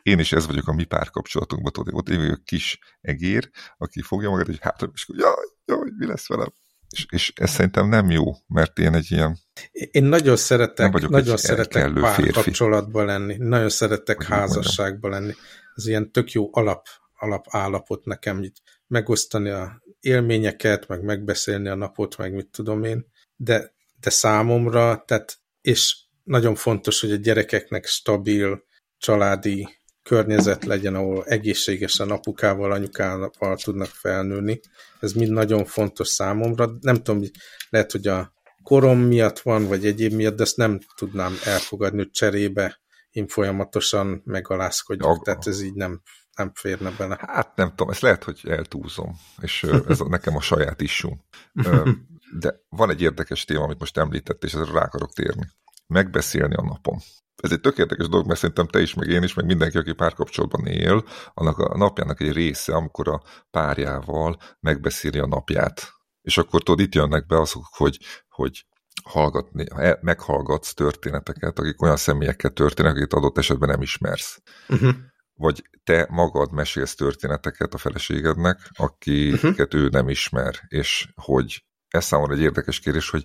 én is ez vagyok a mi párkapcsolatunkban, tudod, ott én a kis egér, aki fogja magát, hogy hát, és akkor, jaj, jaj, mi lesz velem? És, és ez szerintem nem jó, mert én egy ilyen... Én nagyon szeretek, nagyon szeretek párkapcsolatban lenni, nagyon szeretek hogy házasságban lenni. Ez ilyen tök jó alap, alapállapot nekem így megosztani a élményeket, meg megbeszélni a napot, meg mit tudom én, de, de számomra, tehát, és nagyon fontos, hogy a gyerekeknek stabil, családi környezet legyen, ahol egészségesen apukával, anyukával tudnak felnőni. Ez mind nagyon fontos számomra. Nem tudom, lehet, hogy a korom miatt van, vagy egyéb miatt, de ezt nem tudnám elfogadni, hogy cserébe én folyamatosan megalázkodjak, ja. tehát ez így nem, nem férne bele. Hát nem tudom, ezt lehet, hogy eltúzom, és ez nekem a saját isú. De van egy érdekes téma, amit most említett, és ezzel rá akarok térni. Megbeszélni a napom ez egy tökéletes dolog, mert szerintem te is, meg én is, meg mindenki, aki párkapcsolatban él, annak a napjának egy része, amikor a párjával megbeszéli a napját. És akkor tudod, itt jönnek be azok, hogy, hogy hallgatni, meghallgatsz történeteket, akik olyan személyekkel történnek, akik adott esetben nem ismersz. Uh-huh. Vagy te magad mesélsz történeteket a feleségednek, akiket uh-huh. ő nem ismer, és hogy ez számomra egy érdekes kérdés, hogy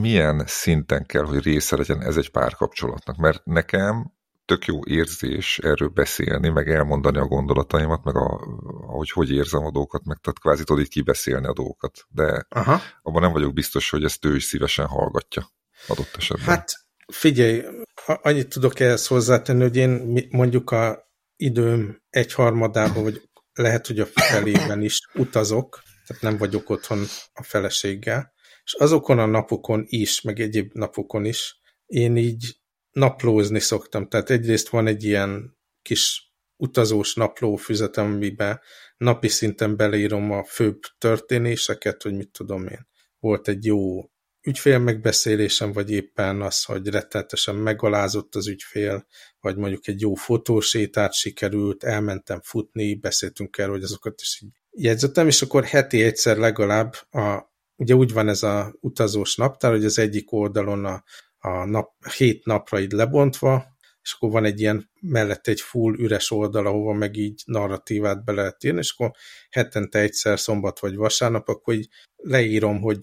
milyen szinten kell, hogy része legyen ez egy párkapcsolatnak, mert nekem tök jó érzés erről beszélni, meg elmondani a gondolataimat, meg a, ahogy hogy érzem a dolgokat, meg tehát kvázi tudod így kibeszélni a dolgokat, de Aha. abban nem vagyok biztos, hogy ezt ő is szívesen hallgatja adott esetben. Hát figyelj, annyit tudok ehhez hozzátenni, hogy én mondjuk a időm egyharmadában, vagy lehet, hogy a felében is utazok, tehát nem vagyok otthon a feleséggel, és azokon a napokon is, meg egyéb napokon is, én így naplózni szoktam. Tehát egyrészt van egy ilyen kis utazós napló füzetem, amiben napi szinten beleírom a főbb történéseket, hogy mit tudom én. Volt egy jó ügyfél megbeszélésem, vagy éppen az, hogy rettenetesen megalázott az ügyfél, vagy mondjuk egy jó fotósétát sikerült, elmentem futni, beszéltünk erről, hogy azokat is így jegyzetem, és akkor heti egyszer legalább, a, ugye úgy van ez a utazós naptár, hogy az egyik oldalon a, a nap, hét napra így lebontva, és akkor van egy ilyen mellett egy full üres oldal, ahova meg így narratívát be lehet írni, és akkor hetente egyszer szombat vagy vasárnap, akkor így leírom, hogy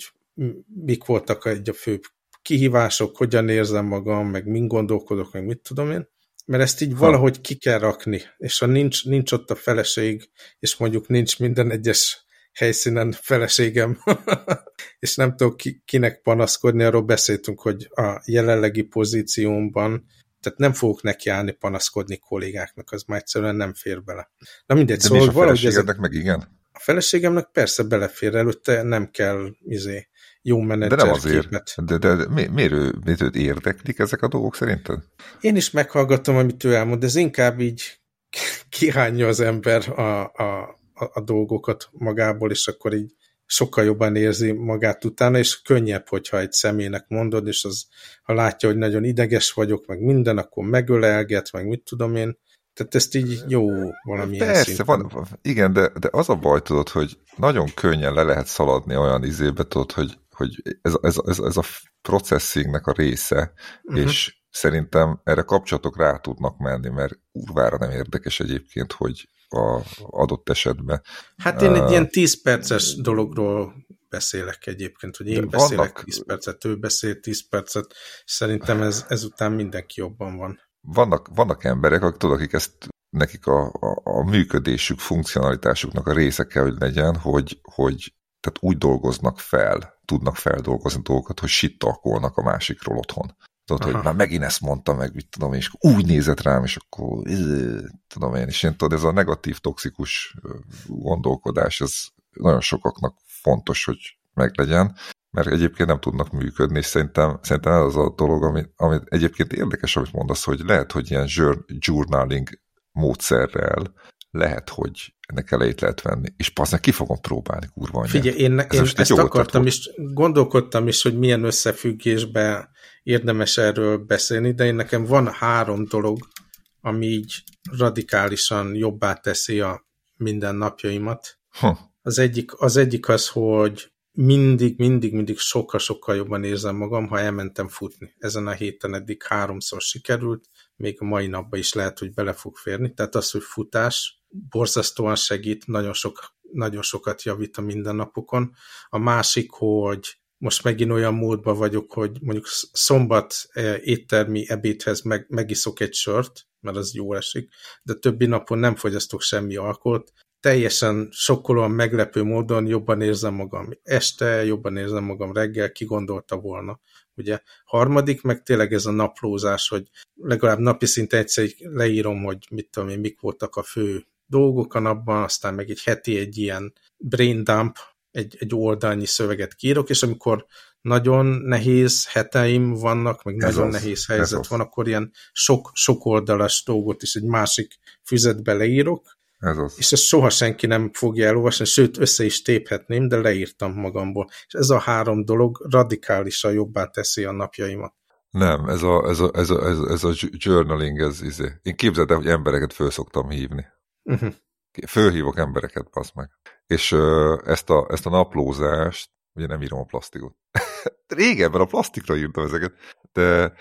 mik voltak egy a fő kihívások, hogyan érzem magam, meg mind gondolkodok, meg mit tudom én, mert ezt így ha. valahogy ki kell rakni, és ha nincs, nincs ott a feleség, és mondjuk nincs minden egyes helyszínen feleségem, és nem tudok ki, kinek panaszkodni, arról beszéltünk, hogy a jelenlegi pozíciómban, tehát nem fogok nekiállni panaszkodni kollégáknak, az már egyszerűen nem fér bele. Na mindegy, De szóval valahogy ez... meg igen? A feleségemnek persze belefér, előtte nem kell izé, jó menedzser De nem azért. Képet. De, de, de mi, miért, ő, miért őt érdeklik ezek a dolgok szerinted? Én is meghallgatom, amit ő elmond, de ez inkább így kihányja az ember a, a, a, a dolgokat magából, és akkor így sokkal jobban érzi magát utána, és könnyebb, hogyha egy személynek mondod, és az, ha látja, hogy nagyon ideges vagyok, meg minden, akkor megölelget, meg mit tudom én, tehát ezt így jó valamilyen Persze, szinten. van, igen, de, de az a baj, tudod, hogy nagyon könnyen le lehet szaladni olyan izébe, tudod, hogy hogy ez, ez, ez, ez a processingnek a része, uh-huh. és szerintem erre kapcsolatok rá tudnak menni, mert úrvára nem érdekes egyébként, hogy a adott esetben. Hát én egy ilyen 10 perces dologról beszélek egyébként, hogy én beszélek vannak, 10 percet, ő beszél 10 percet, szerintem ez, ezután mindenki jobban van. Vannak, vannak emberek, akik, tudod, akik ezt nekik a, a, a működésük, funkcionalitásuknak a része kell, hogy legyen, hogy, hogy tehát úgy dolgoznak fel, tudnak feldolgozni dolgokat, hogy sittalkolnak a másikról otthon. Tudod, Aha. hogy már megint ezt mondta meg, mit tudom én, és úgy nézett rám, és akkor tudom én, és én tudod, ez a negatív, toxikus gondolkodás, ez nagyon sokaknak fontos, hogy meglegyen, mert egyébként nem tudnak működni, és szerintem, szerintem ez az a dolog, ami, ami egyébként érdekes, amit mondasz, hogy lehet, hogy ilyen journaling módszerrel lehet, hogy ennek elejét lehet venni. És passznak ki fogom próbálni, kurva anyja. Figyelj, én, Ez én ezt akartam is, gondolkodtam is, hogy milyen összefüggésben érdemes erről beszélni, de én nekem van három dolog, ami így radikálisan jobbá teszi a mindennapjaimat. Hm. Az, egyik, az egyik az, hogy mindig, mindig, mindig sokkal-sokkal jobban érzem magam, ha elmentem futni. Ezen a héten eddig háromszor sikerült, még a mai napban is lehet, hogy bele fog férni. Tehát az, hogy futás, borzasztóan segít, nagyon, sok, nagyon sokat javít a mindennapokon. A másik, hogy most megint olyan módban vagyok, hogy mondjuk szombat eh, éttermi ebédhez meg, megiszok egy sört, mert az jó esik, de többi napon nem fogyasztok semmi alkoholt, teljesen sokkolóan meglepő módon jobban érzem magam este, jobban érzem magam reggel, ki gondolta volna. Ugye harmadik, meg tényleg ez a naplózás, hogy legalább napi szinte egyszer leírom, hogy mit tudom én, mik voltak a fő dolgok a napban, aztán meg egy heti egy ilyen brain dump, egy, egy oldalnyi szöveget kírok, és amikor nagyon nehéz heteim vannak, meg ez nagyon az, nehéz helyzet van, akkor ilyen sok, sok oldalas dolgot is egy másik füzetbe leírok, ez az. és ezt soha senki nem fogja elolvasni, sőt, össze is téphetném, de leírtam magamból. És ez a három dolog radikálisan jobbá teszi a napjaimat. Nem, ez a, ez a, ez a, ez a, ez a journaling, ez izé. Én képzeld el, hogy embereket föl szoktam hívni. Uh-huh. Fölhívok embereket, pasz meg. És uh, ezt, a, ezt a naplózást, ugye nem írom a plastikot. Régebben a plastikra írtam ezeket, de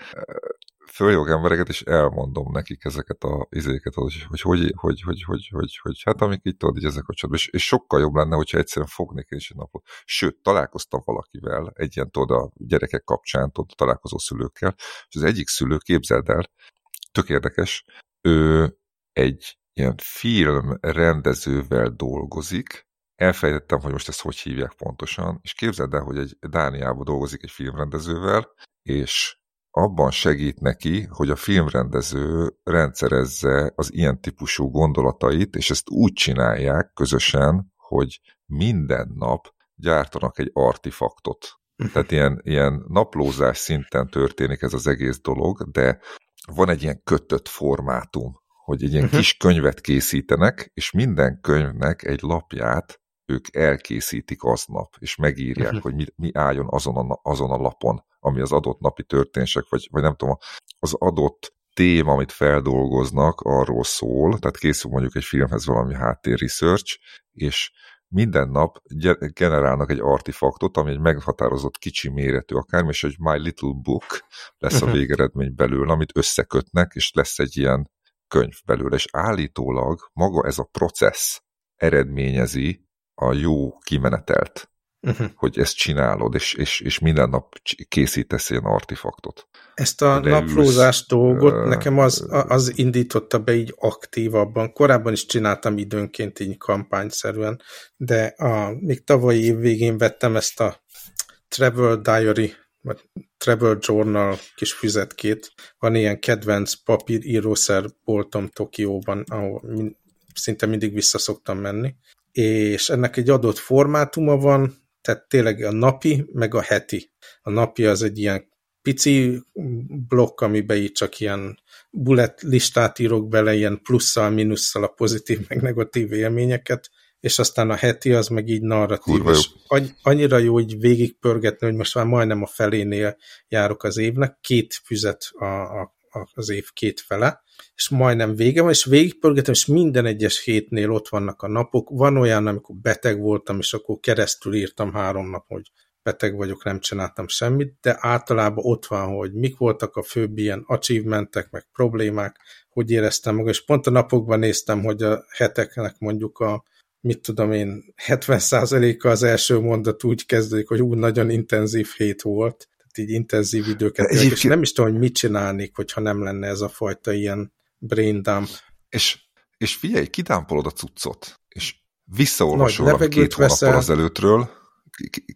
fölhívok embereket, és elmondom nekik ezeket a izéket, hogy hogy, hogy, hogy, hogy, hogy, hogy, hogy hát amik így tudod, így ezek kapcsolatban, és, és sokkal jobb lenne, hogyha egyszerűen fognék én is egy napot. Sőt, találkoztam valakivel, egy ilyen tudod, a gyerekek kapcsán, tudod, találkozó szülőkkel, és az egyik szülő, képzeld el, tök érdekes, ő egy ilyen film rendezővel dolgozik, elfejtettem, hogy most ezt hogy hívják pontosan, és képzeld el, hogy egy Dániában dolgozik egy filmrendezővel, és abban segít neki, hogy a filmrendező rendszerezze az ilyen típusú gondolatait, és ezt úgy csinálják közösen, hogy minden nap gyártanak egy artifaktot. Tehát ilyen, ilyen naplózás szinten történik ez az egész dolog, de van egy ilyen kötött formátum, hogy egy ilyen uh-huh. kis könyvet készítenek, és minden könyvnek egy lapját ők elkészítik aznap, és megírják, uh-huh. hogy mi, mi álljon azon a, azon a lapon, ami az adott napi történések, vagy, vagy nem tudom, az adott téma, amit feldolgoznak, arról szól, tehát készül mondjuk egy filmhez valami háttér research, és minden nap generálnak egy artifaktot, ami egy meghatározott kicsi méretű akármi, és egy My Little Book lesz a mhm. végeredmény belőle, amit összekötnek, és lesz egy ilyen könyv belőle, és állítólag maga ez a processz eredményezi a jó kimenetelt, uh-huh. hogy ezt csinálod, és, és, és minden nap készítesz ilyen artifaktot. Ezt a Leülsz, naplózás dolgot uh, nekem az, az indította be így aktívabban. Korábban is csináltam időnként így kampányszerűen, de a, még tavalyi év végén vettem ezt a Travel Diary vagy Travel Journal kis füzetkét. Van ilyen kedvenc papírírószer boltom Tokióban, ahol min, szinte mindig vissza szoktam menni. És ennek egy adott formátuma van, tehát tényleg a napi, meg a heti. A napi az egy ilyen pici blokk, amiben így csak ilyen bullet listát írok bele, ilyen plusszal, minusszal a pozitív, meg negatív élményeket, és aztán a heti az meg így narratív, Kurva és annyira jó így végigpörgetni, hogy most már majdnem a felénél járok az évnek, két füzet a, a, az év két fele, és majdnem vége van, és végigpörgetem, és minden egyes hétnél ott vannak a napok. Van olyan, amikor beteg voltam, és akkor keresztül írtam három nap, hogy beteg vagyok, nem csináltam semmit, de általában ott van, hogy mik voltak a főbb ilyen achievementek, meg problémák, hogy éreztem meg, és pont a napokban néztem, hogy a heteknek mondjuk a mit tudom én, 70%-a az első mondat úgy kezdődik, hogy úgy nagyon intenzív hét volt, így intenzív időket, élek, és nem is tudom, hogy mit csinálnék, hogyha nem lenne ez a fajta ilyen brain dump. És, és figyelj, kidámpolod a cuccot, és visszaolvasol valamit két hónappal az előttről,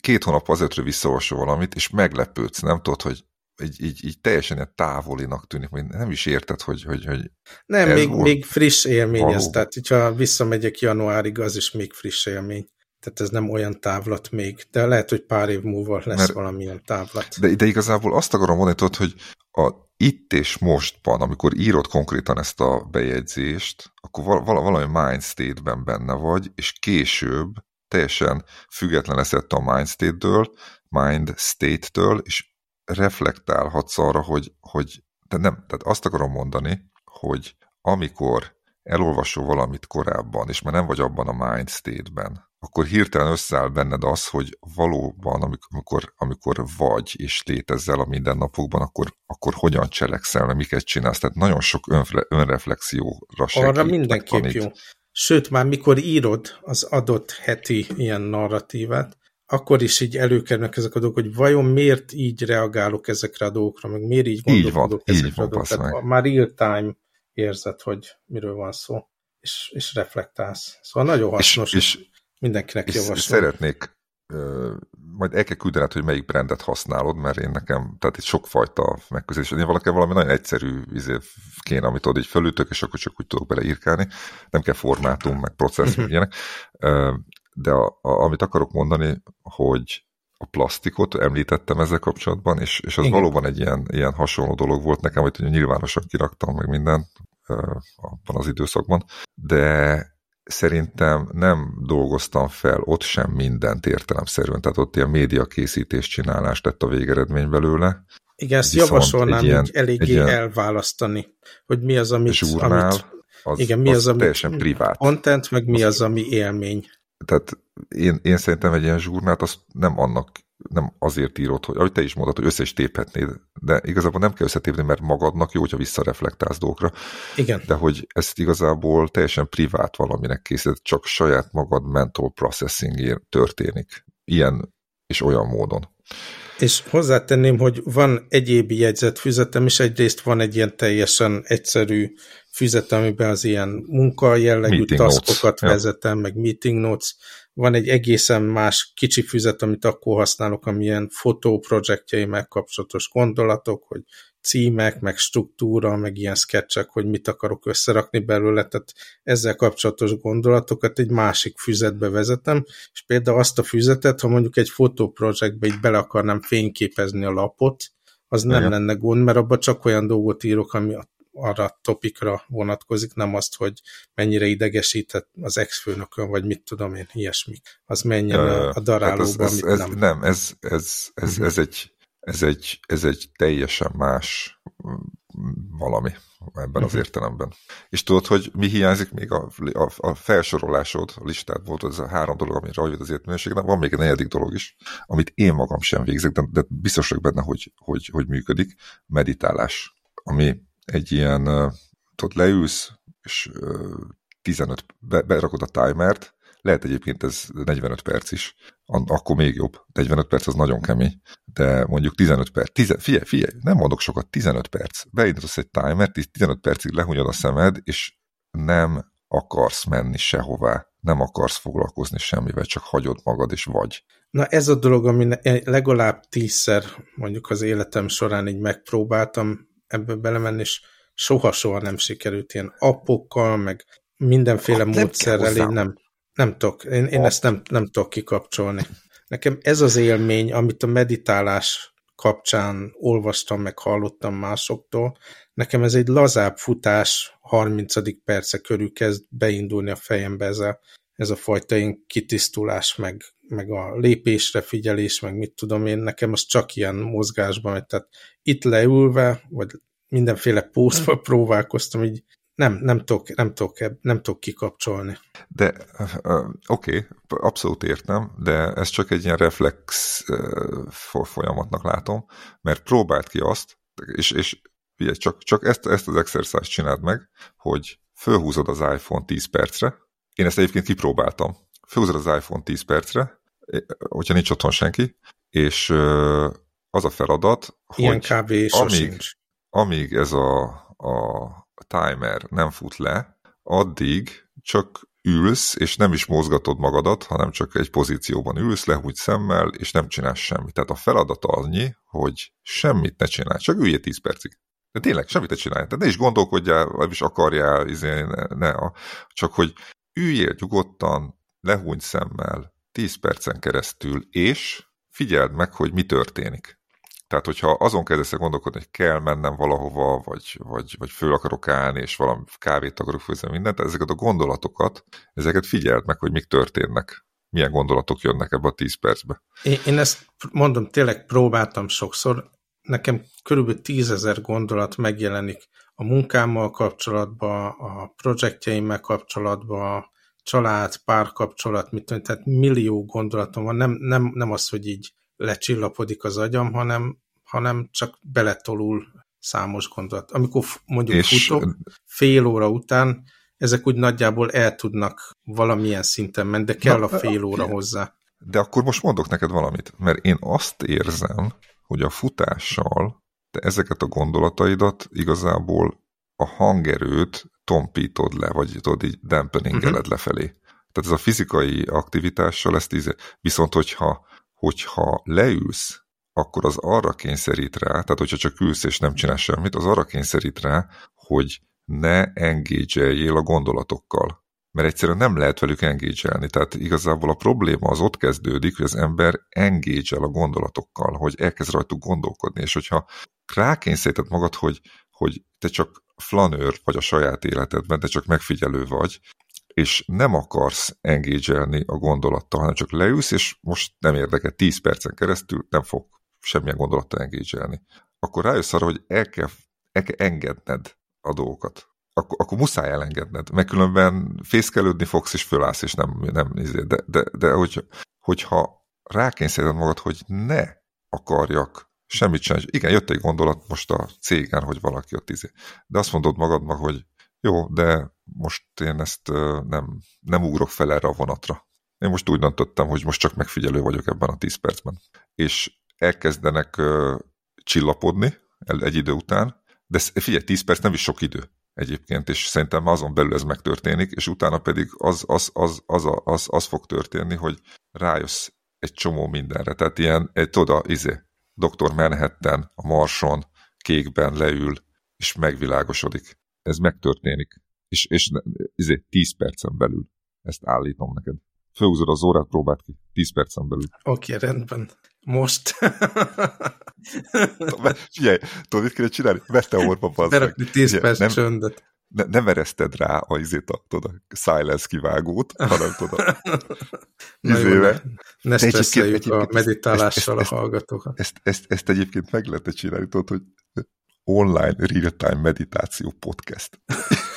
két hónap azelőttről visszaolvasol valamit, és meglepődsz, nem tudod, hogy így, így, így teljesen ilyen távolinak tűnik, hogy nem is érted, hogy, hogy, hogy Nem, még, még friss élmény valóban. ez, tehát hogyha visszamegyek januárig, az is még friss élmény. Tehát ez nem olyan távlat még, de lehet, hogy pár év múlva lesz Mert, valamilyen távlat. De, de igazából azt akarom mondani, tudod, hogy a itt és mostban, amikor írod konkrétan ezt a bejegyzést, akkor val valami mind state-ben benne vagy, és később teljesen független leszel a mind state-től, mind state-től, és reflektálhatsz arra, hogy, hogy de nem, tehát azt akarom mondani, hogy amikor elolvasol valamit korábban, és már nem vagy abban a mind state-ben, akkor hirtelen összeáll benned az, hogy valóban, amikor, amikor vagy és létezel a mindennapokban, akkor, akkor hogyan cselekszel, miket csinálsz. Tehát nagyon sok önre, önreflexióra segít. Arra mindenképp jó. Sőt, már mikor írod az adott heti ilyen narratívát, akkor is így előkerülnek ezek a dolgok, hogy vajon miért így reagálok ezekre a dolgokra, meg miért így gondolkodok így van, ezekre így a dolgokra. Már real time érzed, hogy miről van szó, és, és reflektálsz. Szóval nagyon hasznos, és, és mindenkinek javaslom. Szeretnék majd el kell küldened, hogy melyik brandet használod, mert én nekem, tehát itt sokfajta megközelítés. Én valaki valami nagyon egyszerű izé kéne, amit ott így fölütök, és akkor csak úgy tudok beleírkálni. Nem kell formátum, meg processz, meg ilyenek de a, a, amit akarok mondani, hogy a plastikot említettem ezzel kapcsolatban, és, és az Igen. valóban egy ilyen, ilyen hasonló dolog volt nekem, hogy nyilvánosan kiraktam meg minden abban az időszakban, de szerintem nem dolgoztam fel ott sem mindent értelemszerűen, tehát ott ilyen médiakészítés csinálást tett a végeredmény belőle. Igen, ezt Viszont javasolnám ilyen, így eléggé ilyen elválasztani, hogy mi az, amit, zsurnál, amit az, igen, mi az, az ami teljesen privát. content, meg mi az, az ami élmény tehát én, én szerintem egy ilyen zsurnát azt nem annak, nem azért írod, hogy ahogy te is mondod, hogy össze is téphetnéd, de igazából nem kell összetépni, mert magadnak jó, hogyha visszareflektálsz dolgokra. Igen. De hogy ezt igazából teljesen privát valaminek készített, csak saját magad mental processing történik. Ilyen és olyan módon. És hozzátenném, hogy van egyéb jegyzetfüzetem is, egyrészt van egy ilyen teljesen egyszerű füzet, amiben az ilyen munka jellegű meeting taskokat notes. vezetem, ja. meg meeting notes, van egy egészen más kicsi füzet, amit akkor használok, amilyen fotóprojektjeimmel kapcsolatos gondolatok, hogy címek, meg struktúra, meg ilyen sketchek, hogy mit akarok összerakni belőle, tehát ezzel kapcsolatos gondolatokat egy másik füzetbe vezetem, és például azt a füzetet, ha mondjuk egy fotóprojektbe így bele akarnám fényképezni a lapot, az nem Igen. lenne gond, mert abban csak olyan dolgot írok, ami arra a topikra vonatkozik, nem azt, hogy mennyire idegesített az ex-főnökön, vagy mit tudom én, ilyesmi. Az menjen ja, a darálóba, hát ez, ez, ez, nem. Nem, ez, ez, ez, mhm. ez, egy, ez, egy, ez egy teljesen más valami ebben az mhm. értelemben. És tudod, hogy mi hiányzik még a, a, a felsorolásod, a listát volt az a három dolog, ami rajta az életminőségnek, van még egy negyedik dolog is, amit én magam sem végzek, de, de biztos vagyok benne, hogy, hogy, hogy működik, meditálás, ami egy ilyen, tudod, leülsz, és 15, be, berakod a timert, lehet egyébként ez 45 perc is, akkor még jobb. 45 perc az nagyon kemény, de mondjuk 15 perc. 10, figyelj, figyelj, nem mondok sokat, 15 perc. Beindítasz egy timert, 15 percig lehunyod a szemed, és nem akarsz menni sehová, nem akarsz foglalkozni semmivel, csak hagyod magad, és vagy. Na ez a dolog, ami legalább tízszer mondjuk az életem során így megpróbáltam ebbe belemenni, és soha-soha nem sikerült ilyen appokkal, meg mindenféle hát módszerrel, én nem, nem tudok, én, én ezt nem, nem tudok kikapcsolni. Nekem ez az élmény, amit a meditálás kapcsán olvastam, meg hallottam másoktól, nekem ez egy lazább futás, 30. perce körül kezd beindulni a fejembe ez a, ez a fajta én kitisztulás, meg, meg a lépésre figyelés, meg mit tudom én, nekem az csak ilyen mozgásban megy, tehát itt leülve, vagy mindenféle pózba próbálkoztam, így nem, nem, tudok, nem, tudok, nem tudok kikapcsolni. De oké, okay, abszolút értem, de ez csak egy ilyen reflex folyamatnak látom, mert próbált ki azt, és, és figyelj, csak, csak ezt, ezt az exercise csináld meg, hogy fölhúzod az iPhone 10 percre, én ezt egyébként kipróbáltam, fölhúzod az iPhone 10 percre, hogyha nincs otthon senki, és az a feladat, Ilyen hogy amíg, amíg ez a, a timer nem fut le, addig csak ülsz, és nem is mozgatod magadat, hanem csak egy pozícióban ülsz, lehúgy szemmel, és nem csinálsz semmit. Tehát a feladat annyi, hogy semmit ne csinálj, csak ülj 10 percig. De tényleg, semmit ne csinálj. Tehát ne is gondolkodjál, vagy is akarjál, izé, ne, ne, csak hogy üljél nyugodtan, lehúgy szemmel, 10 percen keresztül, és figyeld meg, hogy mi történik. Tehát, hogyha azon kezdesz gondolkodni, hogy kell mennem valahova, vagy, vagy, vagy föl akarok állni, és valami kávét akarok főzni, mindent, ezeket a gondolatokat, ezeket figyeld meg, hogy mik történnek. Milyen gondolatok jönnek ebbe a 10 percbe. Én, én ezt mondom, tényleg próbáltam sokszor. Nekem körülbelül tízezer gondolat megjelenik a munkámmal kapcsolatban, a projektjeimmel kapcsolatban, család, párkapcsolat, mit tudom, tehát millió gondolatom van, nem, nem, nem az, hogy így lecsillapodik az agyam, hanem, hanem csak beletolul számos gondolat. Amikor mondjuk és... futok, fél óra után ezek úgy nagyjából el tudnak valamilyen szinten menni, de kell Na, a fél óra hozzá. De akkor most mondok neked valamit, mert én azt érzem, hogy a futással te ezeket a gondolataidat igazából a hangerőt tompítod le, vagy tudod, így dampeningeled uh-huh. lefelé. Tehát ez a fizikai aktivitással ezt íze. Viszont, hogyha hogyha leülsz, akkor az arra kényszerít rá, tehát hogyha csak ülsz és nem csinálsz semmit, az arra kényszerít rá, hogy ne engage a gondolatokkal. Mert egyszerűen nem lehet velük engage Tehát igazából a probléma az ott kezdődik, hogy az ember engage a gondolatokkal, hogy elkezd rajtuk gondolkodni, és hogyha rákényszeríted magad, hogy, hogy te csak flanőr vagy a saját életedben, de csak megfigyelő vagy, és nem akarsz engage a gondolattal, hanem csak leülsz, és most nem érdekel 10 percen keresztül, nem fog semmilyen gondolattal engage akkor rájössz arra, hogy el kell, el kell engedned a dolgokat. Akkor, akkor muszáj elengedned, mert különben fészkelődni fogsz, és fölállsz, és nem, nem izé. de, de, de hogy, hogyha rákényszeríted magad, hogy ne akarjak semmit sem. Igen, jött egy gondolat most a cégen, hogy valaki ott izé. De azt mondod magadnak, hogy jó, de most én ezt nem, nem ugrok fel erre a vonatra. Én most úgy döntöttem, hogy most csak megfigyelő vagyok ebben a 10 percben. És elkezdenek csillapodni egy idő után, de figyelj, 10 perc nem is sok idő. egyébként, és szerintem azon belül ez megtörténik, és utána pedig az, az, az, az, az, az, az fog történni, hogy rájössz egy csomó mindenre. Tehát ilyen, egy, tudod, izé, Dr. Manhattan a Marson, kékben leül, és megvilágosodik. Ez megtörténik. És, és izé, 10 percen belül. Ezt állítom neked. Fölhúzod az órát, próbáld ki. 10 percen belül. Oké, okay, rendben. Most. Figyelj, tudod, mit kéne csinálni? Meteorba bazd Berakni 10 perc nem, csöndet. Ne, nem ereszted rá a, izét, a, tudod, a silence kivágót, hanem tudod, izéve. Ne stresszeljük a meditálással ezt, ezt, a hallgatókat. Ezt, ezt, ezt egyébként meg lehetne csinálni, tudod, hogy online real-time meditáció podcast.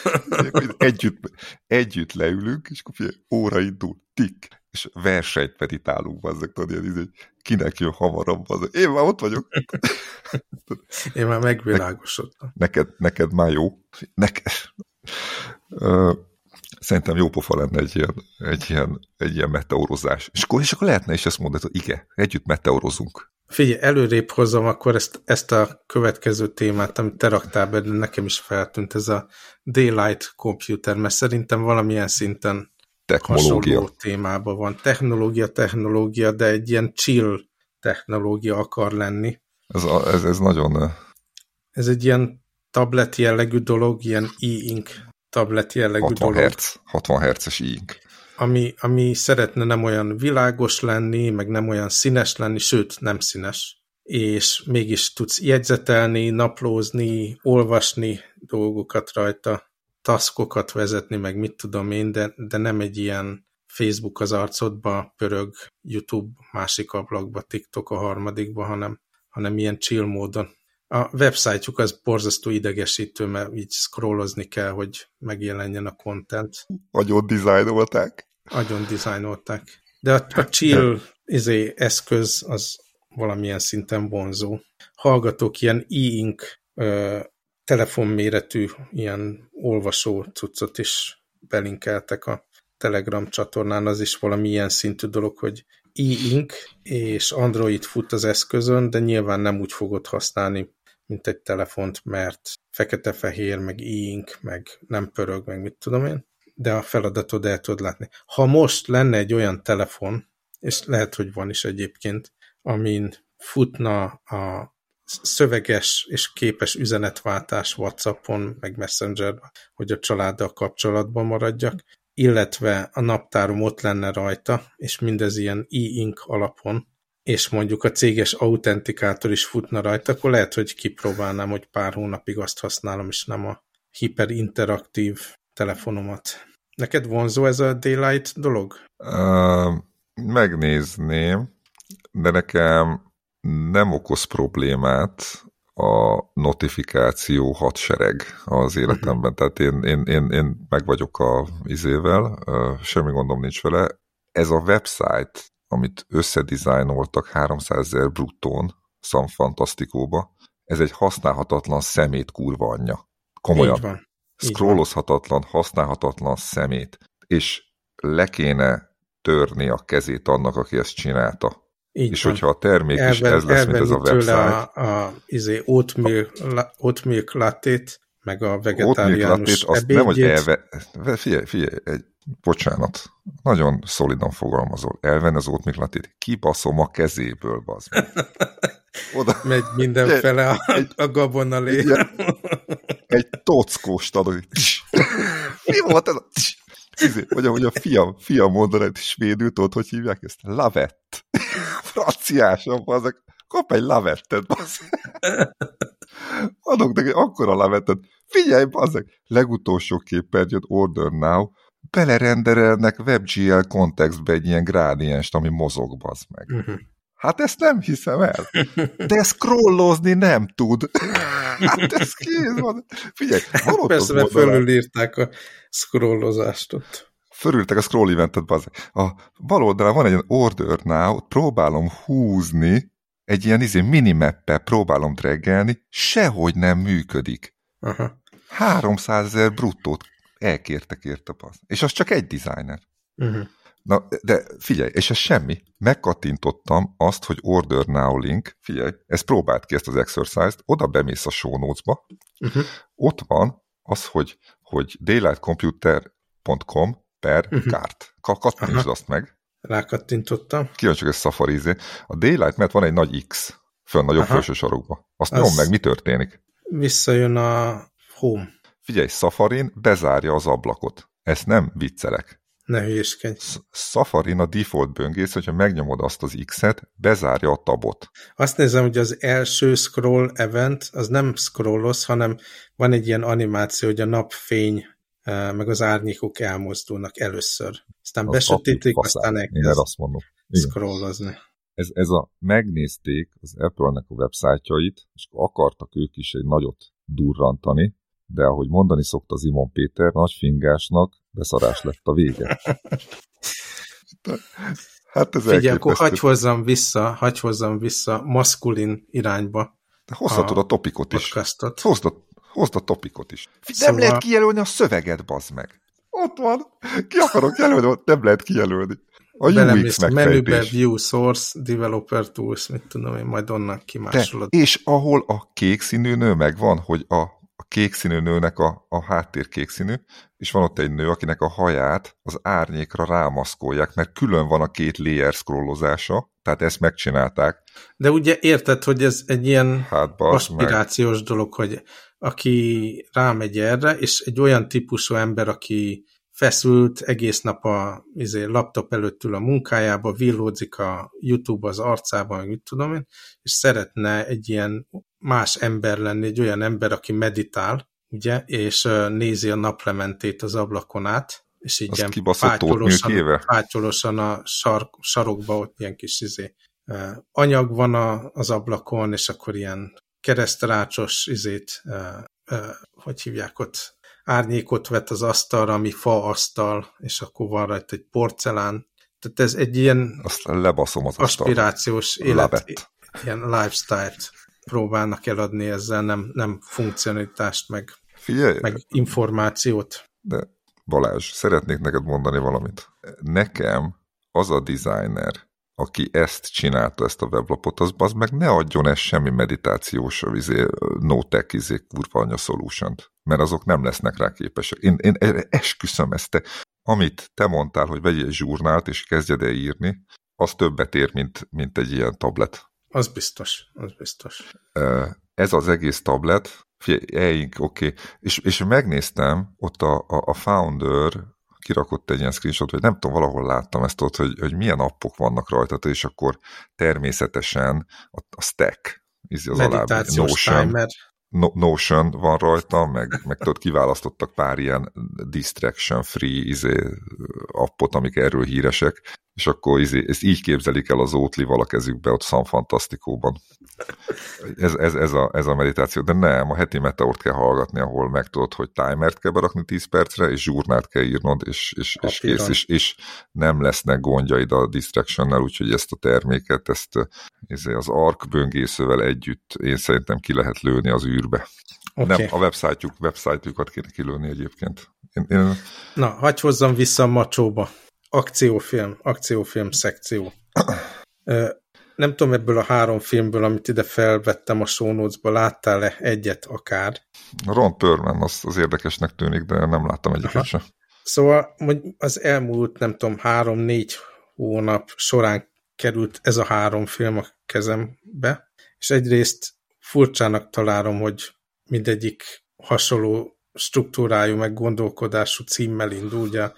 együtt, együtt leülünk, és akkor óra indul, tik, és versenyt meditálunk, bazzak, tudod, ilyen, hogy kinek jön hamarabb, bazzak. Én már ott vagyok. Én már megvilágosodtam. Neked, neked már jó. Neked. Szerintem jó pofa lenne egy ilyen, egy ilyen, egy ilyen meteorozás. És akkor, és akkor lehetne is ezt mondani, hogy igen, együtt meteorozunk. Figyelj, előrébb hozom akkor ezt, ezt a következő témát, amit te raktál be, de nekem is feltűnt, ez a Daylight Computer, mert szerintem valamilyen szinten technológia. hasonló témában van. Technológia, technológia, de egy ilyen chill technológia akar lenni. Ez, a, ez, ez nagyon... Ez egy ilyen tablet jellegű dolog, ilyen e-ink tablet jellegű 60 dolog. Hertz, 60 hertzes e-ink ami, ami szeretne nem olyan világos lenni, meg nem olyan színes lenni, sőt, nem színes. És mégis tudsz jegyzetelni, naplózni, olvasni dolgokat rajta, taskokat vezetni, meg mit tudom én, de, de nem egy ilyen Facebook az arcodba, pörög, YouTube másik ablakba, TikTok a harmadikba, hanem, hanem ilyen chill módon. A websájtjuk az borzasztó idegesítő, mert így scrollozni kell, hogy megjelenjen a content. Nagyon dizájnolták agyon dizájnolták. De a, a chill izé, eszköz az valamilyen szinten vonzó. Hallgatók ilyen e-ink telefonméretű ilyen olvasó cuccot is belinkeltek a Telegram csatornán, az is valamilyen szintű dolog, hogy e-ink és Android fut az eszközön, de nyilván nem úgy fogod használni, mint egy telefont, mert fekete-fehér, meg e-ink, meg nem pörög, meg mit tudom én, de a feladatod el tudod látni. Ha most lenne egy olyan telefon, és lehet, hogy van is egyébként, amin futna a szöveges és képes üzenetváltás Whatsappon, meg Messengerben, hogy a családdal kapcsolatban maradjak, illetve a naptárom ott lenne rajta, és mindez ilyen e-ink alapon, és mondjuk a céges autentikátor is futna rajta, akkor lehet, hogy kipróbálnám, hogy pár hónapig azt használom, és nem a hiperinteraktív telefonomat. Neked vonzó ez a Daylight dolog? Uh, megnézném, de nekem nem okoz problémát a notifikáció hadsereg az életemben. Tehát én, én, én, én meg vagyok a izével, semmi gondom nincs vele. Ez a website, amit összedizájnoltak 300 ezer bruttón, San Fantastikóba, ez egy használhatatlan szemét kurva anyja. Komolyan. Így van scrollozhatatlan, használhatatlan szemét, és le kéne törni a kezét annak, aki ezt csinálta. Így és van. hogyha a termék elven, is ez lesz, mint ez a website. a, a izé, oatmeal, oatmeal lattét, meg a vegetáriánus azt nem, hogy elve... Figyelj, figyelj, egy, bocsánat, nagyon szolidan fogalmazol. Elven az oatmeal lattét, kibaszom a kezéből, bazd Oda. Megy mindenfele a, egy, a gabona lé. Egy, egy tockóst adod. Mi volt ez? Izé, vagy ahogy a fiam, fiam mondaná, svédül, tudod, hogy hívják ezt? Lavett. Franciásan, azok. Kap egy lavettet. Adok neki akkora lavettet. Figyelj, bazzeg. Legutolsó képernyőt Order Now belerenderelnek WebGL kontextbe egy ilyen grádienst, ami mozog, bazd meg. Uh -huh. Hát ezt nem hiszem el. De scrollozni nem tud. Hát ez kéz van. Figyelj, van Persze, mert fölülírták a scrollozást ott. Fölültek a scroll eventet, bazd. A bal oldalán van egy ilyen order now, ott próbálom húzni, egy ilyen izé minimappel próbálom dreggelni, sehogy nem működik. Aha. 300 ezer bruttót elkértek érte, bazd. És az csak egy designer. Uh mhm. -huh. Na, de figyelj, és ez semmi. Megkattintottam azt, hogy Order Now link, figyelj, ezt próbált ki ezt az exercise-t, oda bemész a show notes-ba, uh-huh. ott van az, hogy, hogy daylightcomputer.com per uh-huh. kárt. Kattintsd azt meg. Rákattintottam. Kíváncsi, ez Safari izé. A Daylight, mert van egy nagy X fönn a jobb felső sarokba. Azt nyom meg, mi történik? Visszajön a home. Figyelj, Safarin bezárja az ablakot. Ezt nem viccelek. Ne hülyéskedj. Safari a default böngész, hogyha megnyomod azt az X-et, bezárja a tabot. Azt nézem, hogy az első scroll event, az nem scrollos, hanem van egy ilyen animáció, hogy a napfény meg az árnyékok elmozdulnak először. Aztán az besötétik, aztán elkezd azt mondom. scrollozni. Ez, ez a, megnézték az Apple-nek a websájtjait, és akartak ők is egy nagyot durrantani, de ahogy mondani szokta Zimon Péter, nagy fingásnak beszarás lett a vége. Hát ez Figyelj, akkor hagyj hozzam vissza, hagyj hozzam vissza maszkulin irányba. De hozhatod a, a topikot is. Hozd a, hozd a topikot is. Szóval... Nem lehet kijelölni a szöveget, bazd meg. Ott van. Ki akarok jelölni, nem lehet kijelölni. A UX menübe, View Source, Developer Tools, mit tudom én, majd onnan kimásolod. De, és ahol a kék színű nő megvan, hogy a kék színű nőnek a, a háttér kék színű, és van ott egy nő, akinek a haját az árnyékra rámaszkolják, mert külön van a két layer scrollozása, tehát ezt megcsinálták. De ugye érted, hogy ez egy ilyen hát aspirációs meg. dolog, hogy aki rámegy erre, és egy olyan típusú ember, aki feszült, egész nap a izé, laptop előtt ül a munkájába, villódzik a YouTube az arcában, meg mit tudom én, és szeretne egy ilyen más ember lenni, egy olyan ember, aki meditál, ugye, és nézi a naplementét az ablakon át, és így ilyen fátyolosan, fátyolosan a sar, sarokba ott ilyen kis izé, anyag van a, az ablakon, és akkor ilyen keresztrácsos izét, hogy hívják ott, árnyékot vet az asztalra, ami fa asztal, és akkor van rajta egy porcelán. Tehát ez egy ilyen Azt lebaszom az aspirációs élet, ilyen lifestyle-t próbálnak eladni ezzel, nem, nem funkcionalitást, meg, Figyelj, meg információt. De Balázs, szeretnék neked mondani valamit. Nekem az a designer, aki ezt csinálta, ezt a weblapot, az, az meg ne adjon ezt semmi meditációs izé, no-tech izé, kurva anya solution mert azok nem lesznek rá képesek. Én, én esküszöm ezt, te, amit te mondtál, hogy vegyél egy zsurnált, és kezdjed el írni, az többet ér, mint, mint egy ilyen tablet. Az biztos, az biztos. Ez az egész tablet, figyelj, oké, okay. és, és megnéztem, ott a, a, a founder kirakott egy ilyen screenshot, hogy nem tudom, valahol láttam ezt ott, hogy, hogy milyen appok vannak rajta, és akkor természetesen a, a stack, az alábbi, Notion, timer. Notion van rajta, meg, meg tudod, kiválasztottak pár ilyen distraction-free izé, appot, amik erről híresek, és akkor izé, ezt így képzelik el az ótlival a kezükbe ott San Fantasticóban. Ez, ez, ez, a, ez a meditáció, de nem, a heti meteort kell hallgatni, ahol megtudod, hogy timert kell berakni 10 percre, és zsurnát kell írnod, és, és, és kész, és, és nem lesznek gondjaid a distraction úgyhogy ezt a terméket, ezt izé, az ARC böngészővel együtt én szerintem ki lehet lőni az űrbe. Okay. Nem, a websájtjuk, websájtjukat kéne kilőni egyébként. Én, én... Na, hagyj hozzam vissza a macsóba. Akciófilm, akciófilm szekció. Nem tudom ebből a három filmből, amit ide felvettem a show notes-ba, láttál-e egyet akár? Ron Perlman az, az érdekesnek tűnik, de nem láttam egyiket sem. Szóval az elmúlt, nem tudom, három-négy hónap során került ez a három film a kezembe, és egyrészt furcsának találom, hogy mindegyik hasonló struktúrájú, meg gondolkodású címmel indul, ugye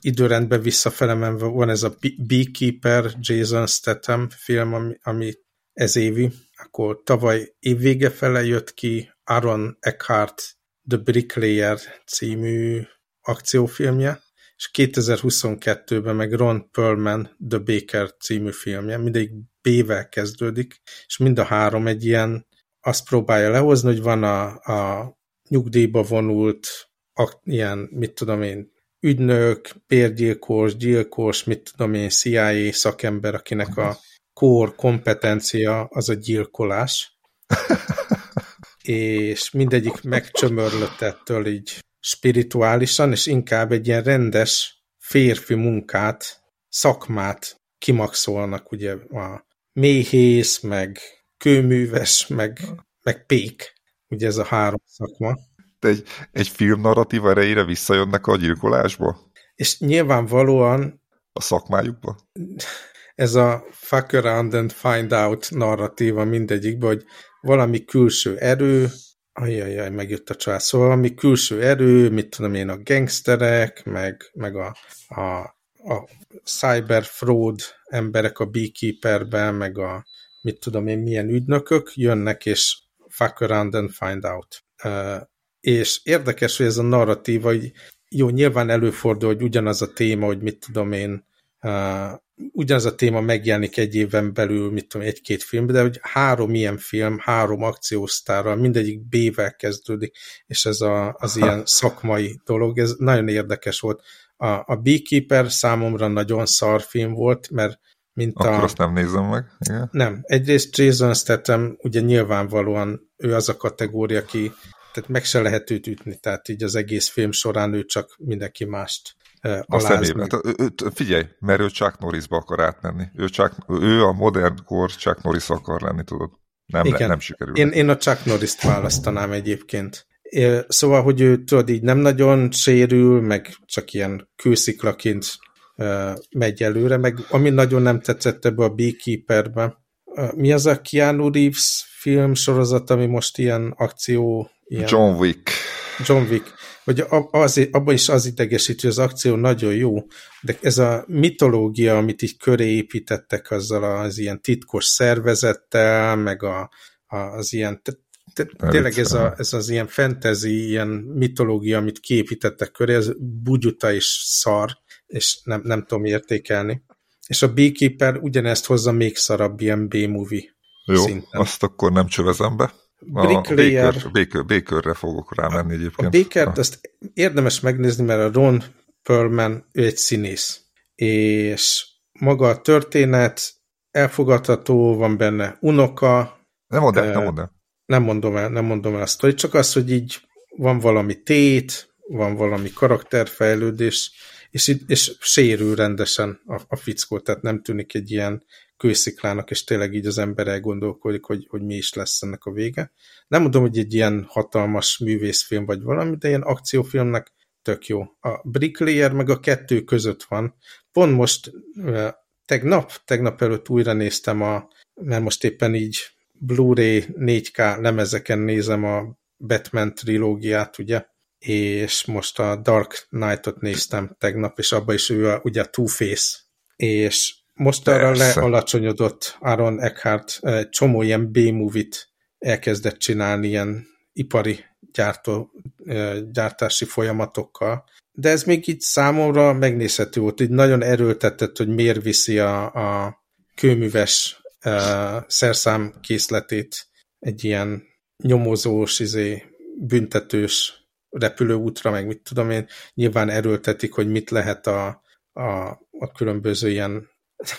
időrendben visszafele van ez a Beekeeper Jason Statham film, ami, ami ez évi, akkor tavaly évvége fele jött ki Aaron Eckhart The Bricklayer című akciófilmje, és 2022-ben meg Ron Perlman The Baker című filmje, mindegyik B-vel kezdődik, és mind a három egy ilyen, azt próbálja lehozni, hogy van a, a nyugdíjba vonult, a, ilyen, mit tudom én, ügynök, bérgyilkos, gyilkos, mit tudom én, CIA szakember, akinek a core kompetencia az a gyilkolás, és mindegyik megcsömörlött ettől így spirituálisan, és inkább egy ilyen rendes férfi munkát, szakmát kimaxolnak, ugye a méhész, meg kőműves, meg, meg pék, ugye ez a három szakma egy, egy film narratív erejére visszajönnek a gyilkolásba? És nyilvánvalóan a szakmájukba? Ez a fuck around and find out narratíva mindegyikben, hogy valami külső erő, ajajaj, megjött a család, szóval valami külső erő, mit tudom én, a gangsterek, meg, meg a, a, a cyber fraud emberek a beekeeperben, meg a mit tudom én, milyen ügynökök jönnek, és fuck around and find out. És érdekes, hogy ez a narratíva, hogy jó, nyilván előfordul, hogy ugyanaz a téma, hogy mit tudom én, uh, ugyanaz a téma megjelenik egy éven belül, mit tudom, egy-két film, de hogy három ilyen film, három akciósztárral, mindegyik B-vel kezdődik, és ez a, az ha. ilyen szakmai dolog, ez nagyon érdekes volt. A, a Beekeeper számomra nagyon szar film volt, mert mint Akkor a... azt nem nézem meg. Igen. Nem. Egyrészt Jason Statham, ugye nyilvánvalóan ő az a kategória, aki tehát meg se lehet őt ütni, tehát így az egész film során ő csak mindenki mást uh, a szemébe. Hát, figyelj, mert ő Chuck Norrisba akar átmenni. Ő, Chuck, ő a modern kor Chuck Norris akar lenni, tudod. Nem, Igen. Le, nem sikerül. Én, én a Chuck Norris-t választanám egyébként. Szóval, hogy ő tudod, így nem nagyon sérül, meg csak ilyen kősziklaként uh, megy előre, meg ami nagyon nem tetszett ebbe a Beekeeperbe, uh, mi az a Keanu Reeves film sorozat, ami most ilyen akció Ilyen, John Wick. John Wick. Hogy az, abban is az idegesít, hogy az akció nagyon jó, de ez a mitológia, amit így köré építettek azzal az ilyen titkos szervezettel, meg a, a, az ilyen tényleg ez, a, ez az ilyen fantasy, ilyen mitológia, amit kiépítettek köré, ez bugyuta és szar, és nem, nem tudom értékelni. És a Beekeeper ugyanezt hozza még szarabb ilyen B-movie Jó, szinten. azt akkor nem csövezem be. A Baker, Baker, fogok rámenni egyébként. A Bakert azt érdemes megnézni, mert a Ron Perlman, ő egy színész. És maga a történet elfogadható, van benne unoka. Nem mondd el, nem mondd el. Nem mondom el, nem mondom el azt, hogy csak az, hogy így van valami tét, van valami karakterfejlődés, és, és sérül rendesen a, a fickó, tehát nem tűnik egy ilyen kősziklának, és tényleg így az ember elgondolkodik, hogy, hogy mi is lesz ennek a vége. Nem mondom, hogy egy ilyen hatalmas művészfilm vagy valami, de ilyen akciófilmnek tök jó. A Bricklayer meg a kettő között van. Pont most tegnap, tegnap előtt újra néztem a, mert most éppen így Blu-ray 4K lemezeken nézem a Batman trilógiát, ugye, és most a Dark Knight-ot néztem tegnap, és abban is ő a, ugye a Two-Face, és most arra lealacsonyodott Aaron Eckhart, egy csomó ilyen B-movie-t elkezdett csinálni ilyen ipari gyártó, gyártási folyamatokkal. De ez még így számomra megnézhető volt, így nagyon erőltetett, hogy miért viszi a, a kőműves uh, szerszám készletét egy ilyen nyomozós, izé, büntetős repülőútra, meg mit tudom én, nyilván erőltetik, hogy mit lehet a, a, a különböző ilyen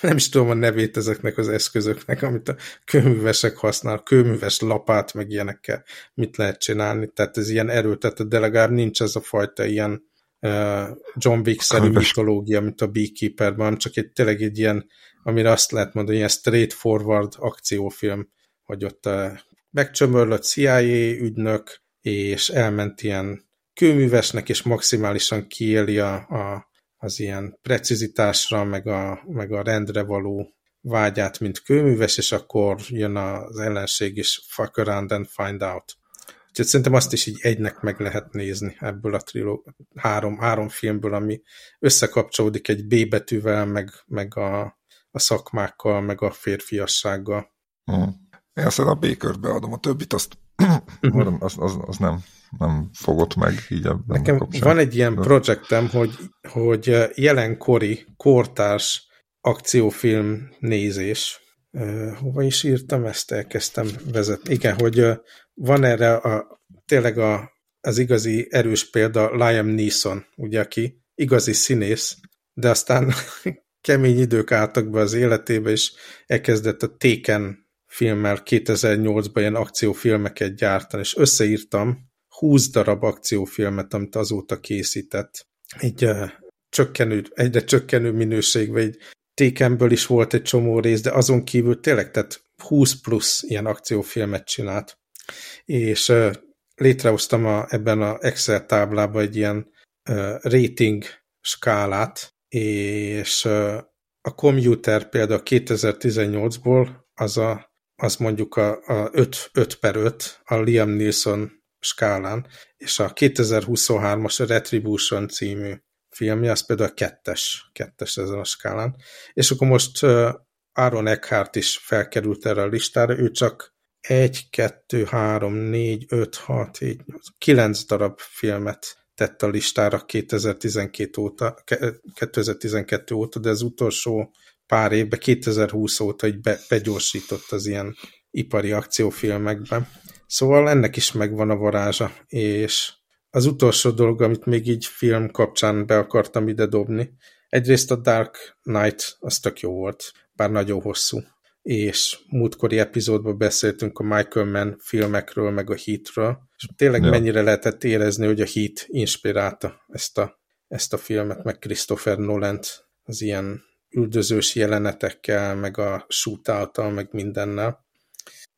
nem is tudom a nevét ezeknek az eszközöknek, amit a kőművesek használ, kőműves lapát, meg ilyenekkel mit lehet csinálni, tehát ez ilyen erőltetett, de legalább nincs ez a fajta ilyen uh, John Wick-szerű mitológia, mint a Beekeeperben, hanem csak egy, tényleg egy ilyen, amire azt lehet mondani, ilyen straightforward akciófilm, hogy ott uh, megcsömörlött CIA ügynök, és elment ilyen kőművesnek, és maximálisan kiéli a, a az ilyen precizitásra, meg a, meg a rendre való vágyát, mint kőműves, és akkor jön az ellenség is fuck around and find out. Úgyhogy szerintem azt is így egynek meg lehet nézni ebből a triló, három, három filmből, ami összekapcsolódik egy B betűvel, meg, meg a, a szakmákkal, meg a férfiassággal. Hmm. Én azt a Baker beadom, a többit azt, az, az, az nem nem fogott meg így ebben Nekem kapcsán. van egy ilyen projektem, hogy, hogy jelenkori, kortárs akciófilm nézés. Hova is írtam ezt, elkezdtem vezetni. Igen, hogy van erre a, tényleg a, az igazi erős példa Liam Neeson, ugye, aki igazi színész, de aztán kemény idők álltak be az életébe, és elkezdett a Filmmel 2008-ban ilyen akciófilmeket gyártani, és összeírtam 20 darab akciófilmet, amit azóta készített. Egy uh, csökkenő, egyre csökkenő minőségben, egy Tékenből is volt egy csomó rész, de azon kívül tényleg, tehát 20 plusz ilyen akciófilmet csinált. És uh, létrehoztam a, ebben a Excel táblában egy ilyen uh, rating skálát, és uh, a Commuter például 2018-ból az, a, az mondjuk a, a 5, 5 per 5 a Liam Neeson skálán, és a 2023-as Retribution című filmje, az például a kettes, kettes ezen a skálán. És akkor most Aaron Eckhart is felkerült erre a listára, ő csak 1, 2, 3, 4, 5, 6, 7, 8, 9 darab filmet tett a listára 2012 óta, 2012 óta, de az utolsó pár évben, 2020 óta így be, begyorsított az ilyen ipari akciófilmekben. Szóval ennek is megvan a varázsa, és az utolsó dolog, amit még így film kapcsán be akartam ide dobni, egyrészt a Dark Knight, az tök jó volt, bár nagyon hosszú, és múltkori epizódban beszéltünk a Michael Mann filmekről, meg a Heatről, és tényleg ja. mennyire lehetett érezni, hogy a Heat inspirálta ezt a, ezt a filmet, meg Christopher nolan az ilyen üldözős jelenetekkel, meg a shootout meg mindennel,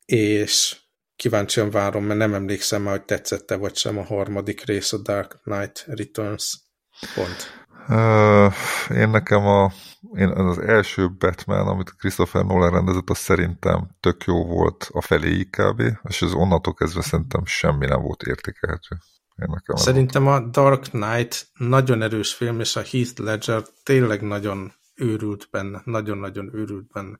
és kíváncsian várom, mert nem emlékszem már, hogy tetszette vagy sem a harmadik rész, a Dark Knight Returns. Pont. Uh, én nekem a, én az első Batman, amit Christopher Nolan rendezett, az szerintem tök jó volt a feléig kb. És ez onnantól kezdve szerintem semmi nem volt értékelhető. Én nekem szerintem a Dark Knight nagyon erős film, és a Heath Ledger tényleg nagyon őrült benne. Nagyon-nagyon őrült benne.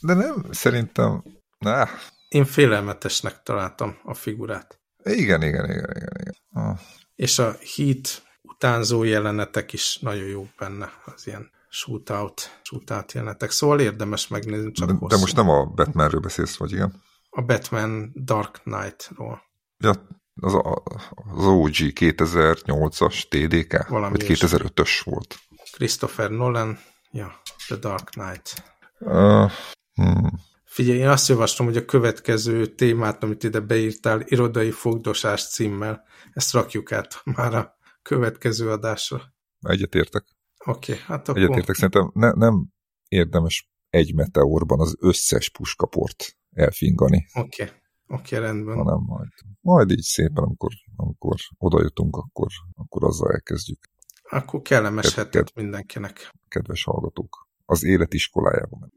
De nem, szerintem, nah. Én félelmetesnek találtam a figurát. Igen, igen, igen, igen. igen. Ah. És a Heath utánzó jelenetek is nagyon jók benne, az ilyen shootout, shootout jelenetek. Szóval érdemes megnézni, csak De, de most nem a Batmanről beszélsz, vagy igen? A Batman Dark Knight-ról. Ja, az, a, az OG 2008-as TDK, Valami vagy 2005-ös volt. Christopher Nolan, ja, The Dark Knight. Uh, hmm. Figyelj, én azt javaslom, hogy a következő témát, amit ide beírtál, irodai fogdosás címmel, ezt rakjuk át már a következő adásra. Egyetértek. Oké, okay, hát akkor... Egyetértek, szerintem ne, nem érdemes egy meteorban az összes puskaport elfingani. Oké, okay. oké, okay, rendben. Hanem majd, majd így szépen, amikor, amikor oda jutunk, akkor, akkor azzal elkezdjük. Akkor kellemes hetet mindenkinek. Kedves hallgatók, az élet iskolájában.